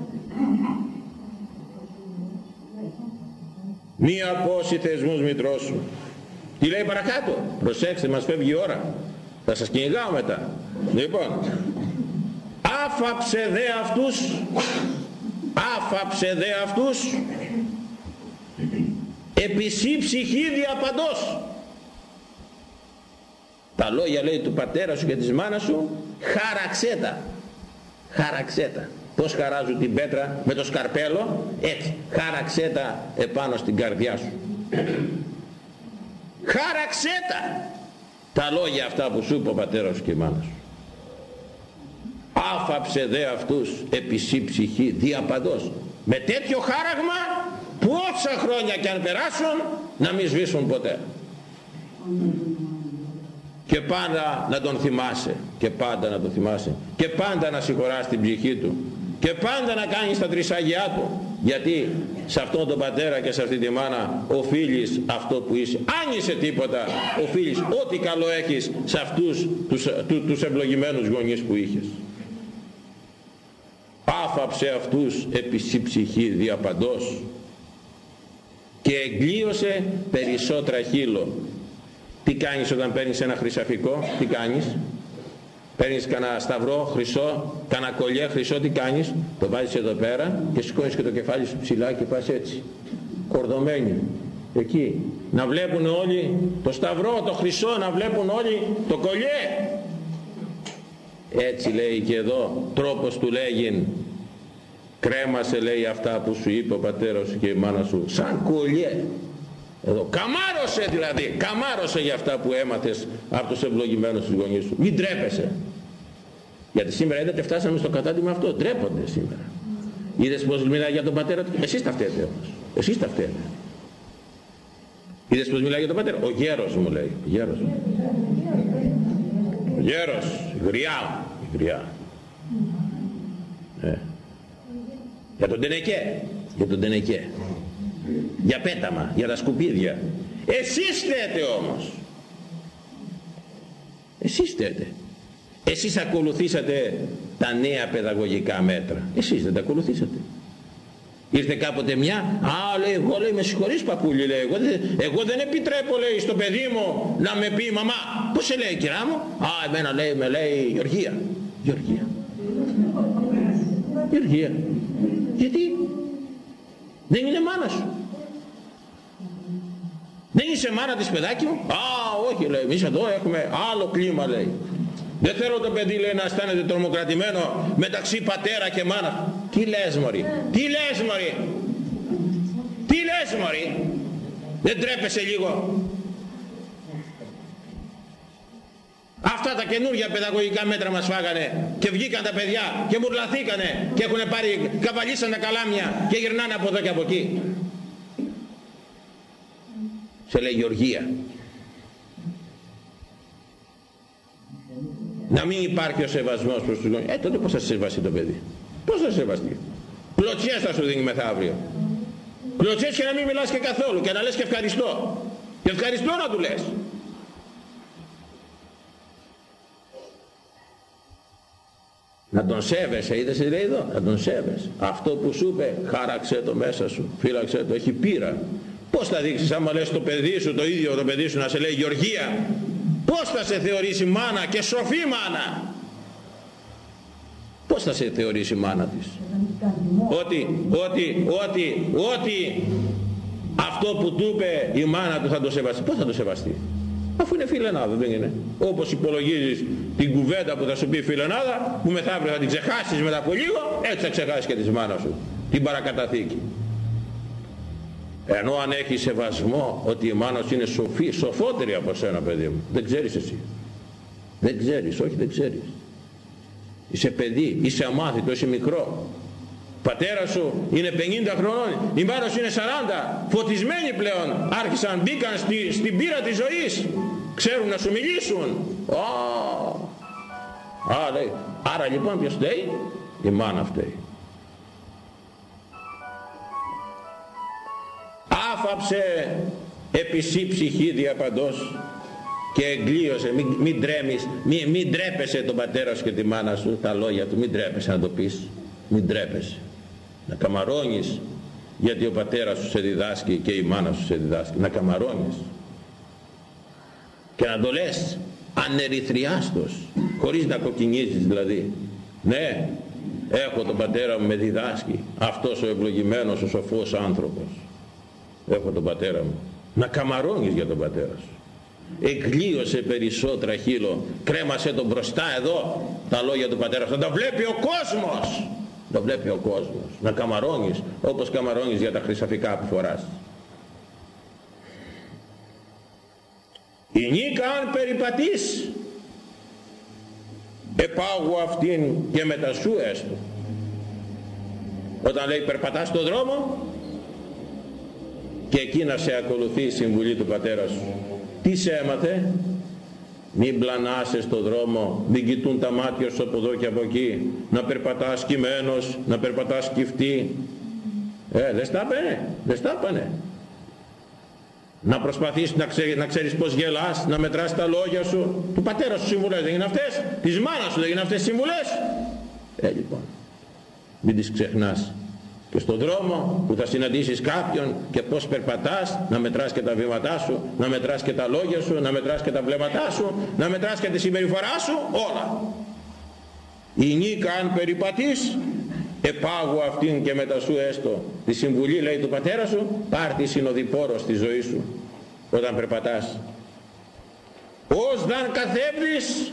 Μία πόση θεσμούς μητρός σου. Τι λέει παρακάτω. Προσέξτε μας φεύγει η ώρα. Θα σας κυνηγάω μετά. Λοιπόν. Άφαψε δε αυτούς. Άφαψε δε αυτούς. Επισή ψυχή διαπαντός. Τα λόγια λέει του πατέρα σου και της μάνας σου. Χάραξέ τα. Χάραξέ τα. Πώς χαράζουν την πέτρα με το σκαρπέλο. Έτσι. Χάραξέ τα επάνω στην καρδιά σου. Χάραξέ τα. Τα λόγια αυτά που σου είπε ο πατέρας σου και η μάνα σου. Άφαψε δε αυτούς επισή ψυχή διαπαντός. Με τέτοιο χάραγμα πόσα χρόνια και αν περάσουν να μην σβήσουν ποτέ. Και πάντα να τον θυμάσαι. Και πάντα να τον θυμάσαι. Και πάντα να συγχωράς την ψυχή του και πάντα να κάνεις τα τρισάγια του. Γιατί σε αυτόν τον πατέρα και σε αυτή τη μάνα οφείλεις αυτό που είσαι. Αν είσαι τίποτα οφείλεις ό,τι καλό έχεις σε αυτούς τους, τους, τους ευλογημένους γονείς που είχες. Άφαψε αυτούς επί ψυχή διαπαντός και εγκλείωσε περισσότερα χείλο. Τι κάνεις όταν παίρνεις ένα χρυσαφικό τι κάνεις; Παίρνεις κανένα σταυρό χρυσό, κανένα κολλιέ χρυσό, τι κάνεις, το βάζεις εδώ πέρα και σηκώνεις και το κεφάλι σου ψηλά και πας έτσι, κορδωμένοι, εκεί. Να βλέπουν όλοι το σταυρό, το χρυσό, να βλέπουν όλοι το κολλιέ. Έτσι λέει και εδώ, τρόπος του λέγειν, κρέμασε λέει αυτά που σου είπε ο πατέρας σου και η μάνα σου, σαν κολλιέ. Εδώ, καμάρωσε δηλαδή, καμάρωσε για αυτά που έμαθες από τους ευλογημένους τους γονείς σου. Μην τρέπεσαι. Γιατί σήμερα είδατε φτάσαμε στο κατάντημα αυτό. Ντρέπονται σήμερα. Είδες πως μιλάει για τον πατέρα του. Εσείς τα φταίτε όμως. Εσείς τα φταίτε. Είδες πως μιλάει για τον πατέρα. Ο γέρος μου λέει. Ο γέρος μου. Ο γέρος. Η γριά. Η γριά. Ε. Για τον Τενεκέ. Για τον Τενεκέ. Για πέταμα. Για τα σκουπίδια. Εσείς φταίτε όμως. Εσείς φταίτε. Εσείς ακολουθήσατε τα νέα παιδαγωγικά μέτρα. Εσείς δεν τα ακολουθήσατε. Ήρθε κάποτε μια, α λέει εγώ λέει με συγχωρείς παππούλη λέει, εγώ δεν, εγώ δεν επιτρέπω λέει στο παιδί μου να με πει μαμά. Πώς σε λέει κυρά μου, α εμένα λέει με λέει Γεωργία. Γεωργία. Γεωργία. Γιατί; Δεν είναι μάνα σου. Δεν είσαι μάνα της παιδάκι μου; Α όχι λέει, εμείς εδώ έχουμε άλλο κλίμα λέει. Δεν θέλω το παιδί λέει να αισθάνεται τρομοκρατημένο μεταξύ πατέρα και μάνα. Τι λες μωρή, τι λες μωρή, τι λες μωρή; Δεν τρέπεσαι λίγο. Αυτά τα καινούργια παιδαγωγικά μέτρα μας φάγανε και βγήκαν τα παιδιά και μουρλαθήκανε και έχουν πάρει, καβαλήσαν τα καλάμια και γυρνάνε από εδώ και από εκεί. Σε λέει Γεωργία. να μην υπάρχει ο σεβασμός προς τους γονείς. Ε, τότε πώς θα σε σεβαστεί το παιδί; Πώς θα σε σεβαστεί; Κλωτσιές θα σου δίνει μεθαύριο. Κλωτσιές και να μην μιλάς και καθόλου και να λες και ευχαριστώ. Και ευχαριστώ να του λες. Να τον σέβεσαι, είδες λέει εδώ, να τον σέβεσαι. Αυτό που σου είπε, χάραξε το μέσα σου, φύλαξε το, έχει πείρα. Πώς θα δείξεις άμα λες το παιδί σου, το ίδιο το παιδί σου να σε λέει Γεωργία, Πώς θα σε θεωρήσει μάνα και σοφή μάνα; Πώς θα σε θεωρήσει μάνα της; Ότι, ότι, ότι, ότι αυτό που του είπε η μάνα του θα το σεβαστεί. Πώς θα το σεβαστεί; Αφού είναι φιλενάδα δεν είναι. Όπως υπολογίζεις την κουβέντα που θα σου πει φιλενάδα που μεθαύριο θα την ξεχάσεις μετά από λίγο έτσι θα ξεχάσεις και τη μάνα σου. Την παρακαταθήκη ενώ αν έχει σεβασμό ότι η μάνα σου είναι σοφή, σοφότερη από σένα παιδί μου δεν ξέρεις εσύ. Δεν ξέρεις, όχι δεν ξέρεις. Είσαι παιδί, είσαι αμάθητο, είσαι μικρό. Πατέρας σου είναι 50 χρονών η μάνα σου είναι 40 φωτισμένοι πλέον. Άρχισαν, μπήκαν στη, στην πύρα της ζωής. Ξέρουν να σου μιλήσουν. Α, λέει, άρα λοιπόν ποιος φταίει; Η μάνα φταίει άφαψε επισή ψυχή διαπαντός και εγκλείωσε μην, μην τρέμεις. Μην, μην τρέπεσαι τον πατέρα σου και τη μάνα σου. Τα λόγια του μην τρέπεσαι να το πεις. Μην τρέπεσαι να καμαρώνεις γιατί ο πατέρας σου σε διδάσκει και η μάνα σου σε διδάσκει. Να καμαρώνεις. Και να το λες ανερυθριάστος χωρίς να κοκκινίζεις δηλαδή. Ναι έχω τον πατέρα μου με διδάσκει. Αυτός ο ευλογημένος ο σοφός άνθρωπος έχω τον πατέρα μου. Να καμαρώνεις για τον πατέρα σου. Εγκλείωσε περισσότερα χείλο. Κρέμασε τον μπροστά εδώ. Τα λόγια του πατέρα σου. Να τα βλέπει ο κόσμος. Το βλέπει ο κόσμος. Να καμαρώνεις όπως καμαρώνεις για τα χρυσαφικά που φοράς. Η νίκα αν περιπατείς επάγω αυτήν και μετασού έστω. Όταν λέει περπατάς στον δρόμο και εκεί να σε ακολουθεί η συμβουλή του πατέρα σου. Τι σε έμαθε; Μην πλανάσαι στο δρόμο μην κοιτούν τα μάτια σου από εδώ και από εκεί. Να περπατάς κειμένος να περπατάς κυφτή ε δεν στάπανε δεν στάπανε να προσπαθείς να, ξέ, να ξέρεις πως γελάς να μετράς τα λόγια σου. Του πατέρα σου συμβουλές δεν είναι αυτές; Της μάνας σου δεν είναι αυτές τις συμβουλές; Ε λοιπόν μην τις ξεχνάς και στον δρόμο που θα συναντήσεις κάποιον και πως περπατάς να μετράς και τα βήματά σου να μετράς και τα λόγια σου να μετράς και τα βλέμματά σου να μετράς και τη συμπεριφορά σου όλα. Η νίκα αν περιπατείς επάγω αυτήν και μετά σου έστω τη συμβουλή λέει του πατέρα σου πάρ τη συνοδοιπόρος στη ζωή σου όταν περπατάς. Ως δαν καθέβεις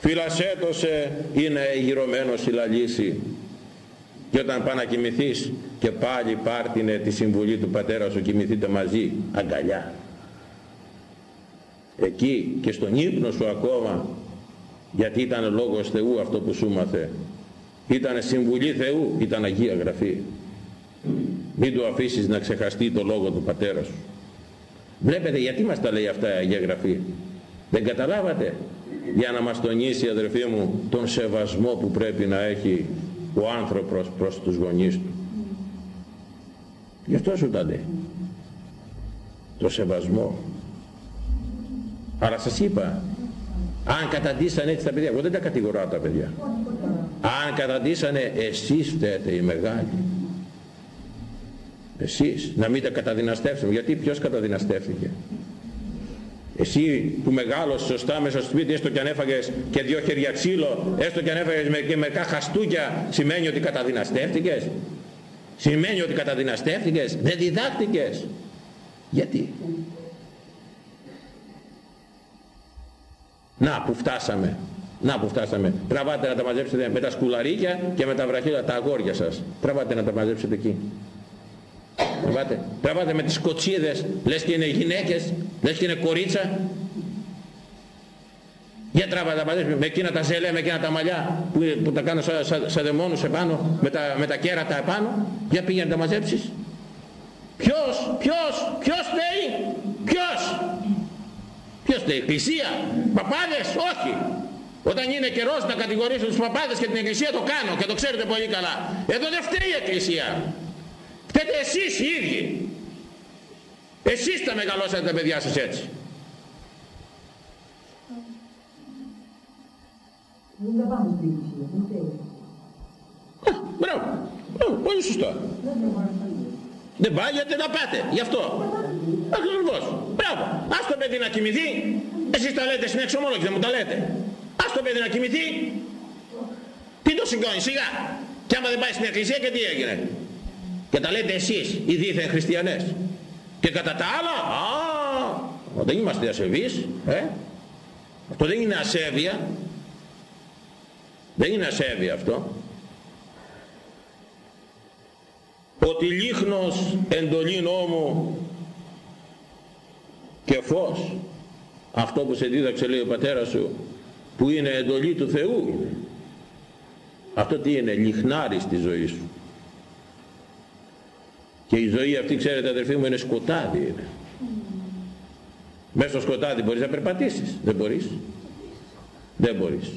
φυλασέτωσε είναι γυρωμένος η λαλήση και όταν πάει να κοιμηθείς και πάλι πάρτινε τη συμβουλή του πατέρα σου κοιμηθείτε μαζί αγκαλιά. Εκεί και στον ύπνο σου ακόμα γιατί ήταν λόγος Θεού αυτό που σου μάθε. Ήταν συμβουλή Θεού ήταν Αγία Γραφή. Μην του αφήσεις να ξεχαστεί το λόγο του πατέρα σου. Βλέπετε γιατί μας τα λέει αυτά η Αγία Γραφή. Δεν καταλάβατε; Για να μας τονίσει αδερφοί μου τον σεβασμό που πρέπει να έχει ο άνθρωπος προς τους γονείς του. Γι' αυτό σου τα λέει. Το σεβασμό. Αλλά σας είπα αν καταντήσανε έτσι τα παιδιά εγώ δεν τα κατηγορώ τα παιδιά. Αν καταντήσανε εσείς φταίτε οι μεγάλοι. Εσείς να μην τα καταδυναστεύσουμε. Γιατί ποιος καταδυναστεύθηκε; Εσύ που μεγάλωσες σωστά μέσα στο σπίτι, έστω και αν έφαγες και δυο χέρια ξύλο, έστω και αν έφαγες με, και μερικά χαστούκια, σημαίνει ότι καταδυναστεύτηκες; Σημαίνει ότι καταδυναστεύτηκες; Δεν διδάχτηκες; Γιατί; Να που φτάσαμε. Να που φτάσαμε. Τραβάτε να τα μαζέψετε με τα σκουλαρίκια και με τα βραχύλα τα αγόρια σας. Τραβάτε να τα μαζέψετε εκεί. Τραβάτε. Τραβάτε με τις κοτσίδες. Λες και είναι γυναίκες. Λες και είναι κορίτσα. Για τράβατα μαζί με εκείνα τα ζελέ, με εκείνα τα μαλλιά που, που τα κάνω σαν σα, σα δαιμόνους επάνω, με τα, με τα κέρατα επάνω. Για πήγαινε να τα μαζέψεις. Ποιος, ποιος, ποιος θέλει, ποιος; Ποιος θέλει, εκκλησία, παπάδες, όχι. Όταν είναι καιρός να κατηγορήσω τους παπάδες και την εκκλησία το κάνω και το ξέρετε πολύ καλά. Εδώ δεν φταίει η εκκλησία. Φταίτε εσείς οι ίδιοι. Εσείς τα μεγαλώσατε τα παιδιά σας έτσι. Δεν πάμε στην Μπράβο. Πολύ σωστό. Δεν πάει γιατί να πάτε. Γι' αυτό. Ακριβώς. Μπράβο. Ας το παιδί να κοιμηθεί. Εσείς τα λέτε στην εξομόλογη, δεν μου τα λέτε. Ας το παιδί να κοιμηθεί. Τι το σηκώνει σιγά. Και άμα δεν πάει στην εκκλησία και τι έγινε και τα λέτε εσείς οι δίθεν χριστιανές. Και κατά τα άλλα α, δεν είμαστε ασεβείς ε; αυτό δεν είναι ασέβεια. Δεν είναι ασέβεια αυτό. Ότι λίχνος εντολή νόμου και φως. Αυτό που σε δίδαξε λέει ο πατέρας σου που είναι εντολή του Θεού. Αυτό τι είναι λιχνάρι στη ζωή σου και η ζωή αυτή ξέρετε αδερφοί μου είναι σκοτάδι είναι. μέσα στο σκοτάδι μπορείς να περπατήσεις. Δεν μπορείς. Δεν μπορείς.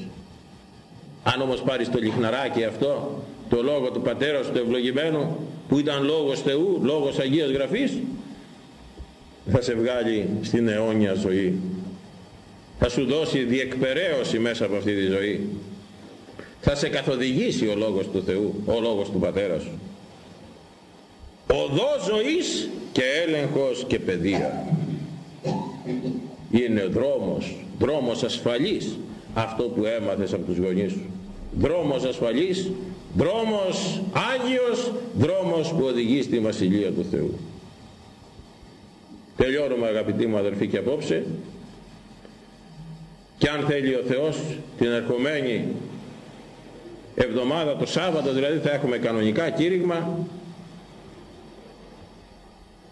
Αν όμως πάρεις το λιχναράκι αυτό το λόγο του πατέρας σου του ευλογημένου που ήταν λόγος Θεού λόγος Αγίας Γραφής θα σε βγάλει στην αιώνια ζωή. Θα σου δώσει διεκπαιρέωση μέσα από αυτή τη ζωή. Θα σε καθοδηγήσει ο λόγος του Θεού ο λόγος του πατέρας σου οδός ζωής και έλεγχος και παιδεία. Είναι δρόμος δρόμος ασφαλής. Αυτό που έμαθες από τους γονείς σου. Δρόμος ασφαλής δρόμος Άγιος δρόμος που οδηγεί στη Βασιλεία του Θεού. Τελειώνουμε αγαπητοί μου αδερφοί και απόψε. Και αν θέλει ο Θεός την ερχομένη εβδομάδα το Σάββατο δηλαδή θα έχουμε κανονικά κήρυγμα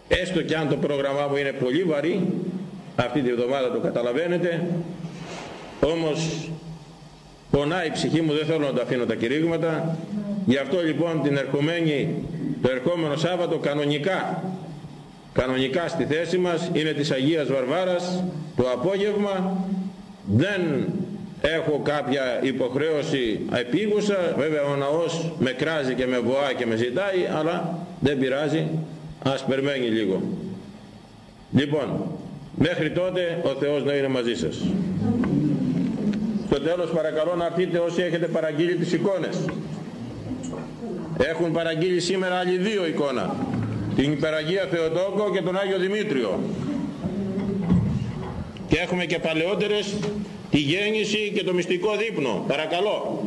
έστω και αν το πρόγραμμά μου είναι πολύ βαρύ αυτή τη εβδομάδα το καταλαβαίνετε. Όμως πονάει η ψυχή μου δεν θέλω να τα αφήνω τα κηρύγματα. Γι' αυτό λοιπόν την ερχομένη το ερχόμενο Σάββατο κανονικά κανονικά στη θέση μας είναι της Αγίας Βαρβάρας το απόγευμα. Δεν έχω κάποια υποχρέωση επίγουσα. Βέβαια ο ναός με κράζει και με βοά και με ζητάει αλλά δεν πειράζει ας περιμένει λίγο. Λοιπόν μέχρι τότε ο Θεός να είναι μαζί σας. Στο τέλος παρακαλώ να έρθετε όσοι έχετε παραγγείλει τις εικόνες. Έχουν παραγγείλει σήμερα άλλοι δύο εικόνα. Την Υπεραγία Θεοτόκο και τον Άγιο Δημήτριο. Και έχουμε και παλαιότερες τη γέννηση και το μυστικό δείπνο. Παρακαλώ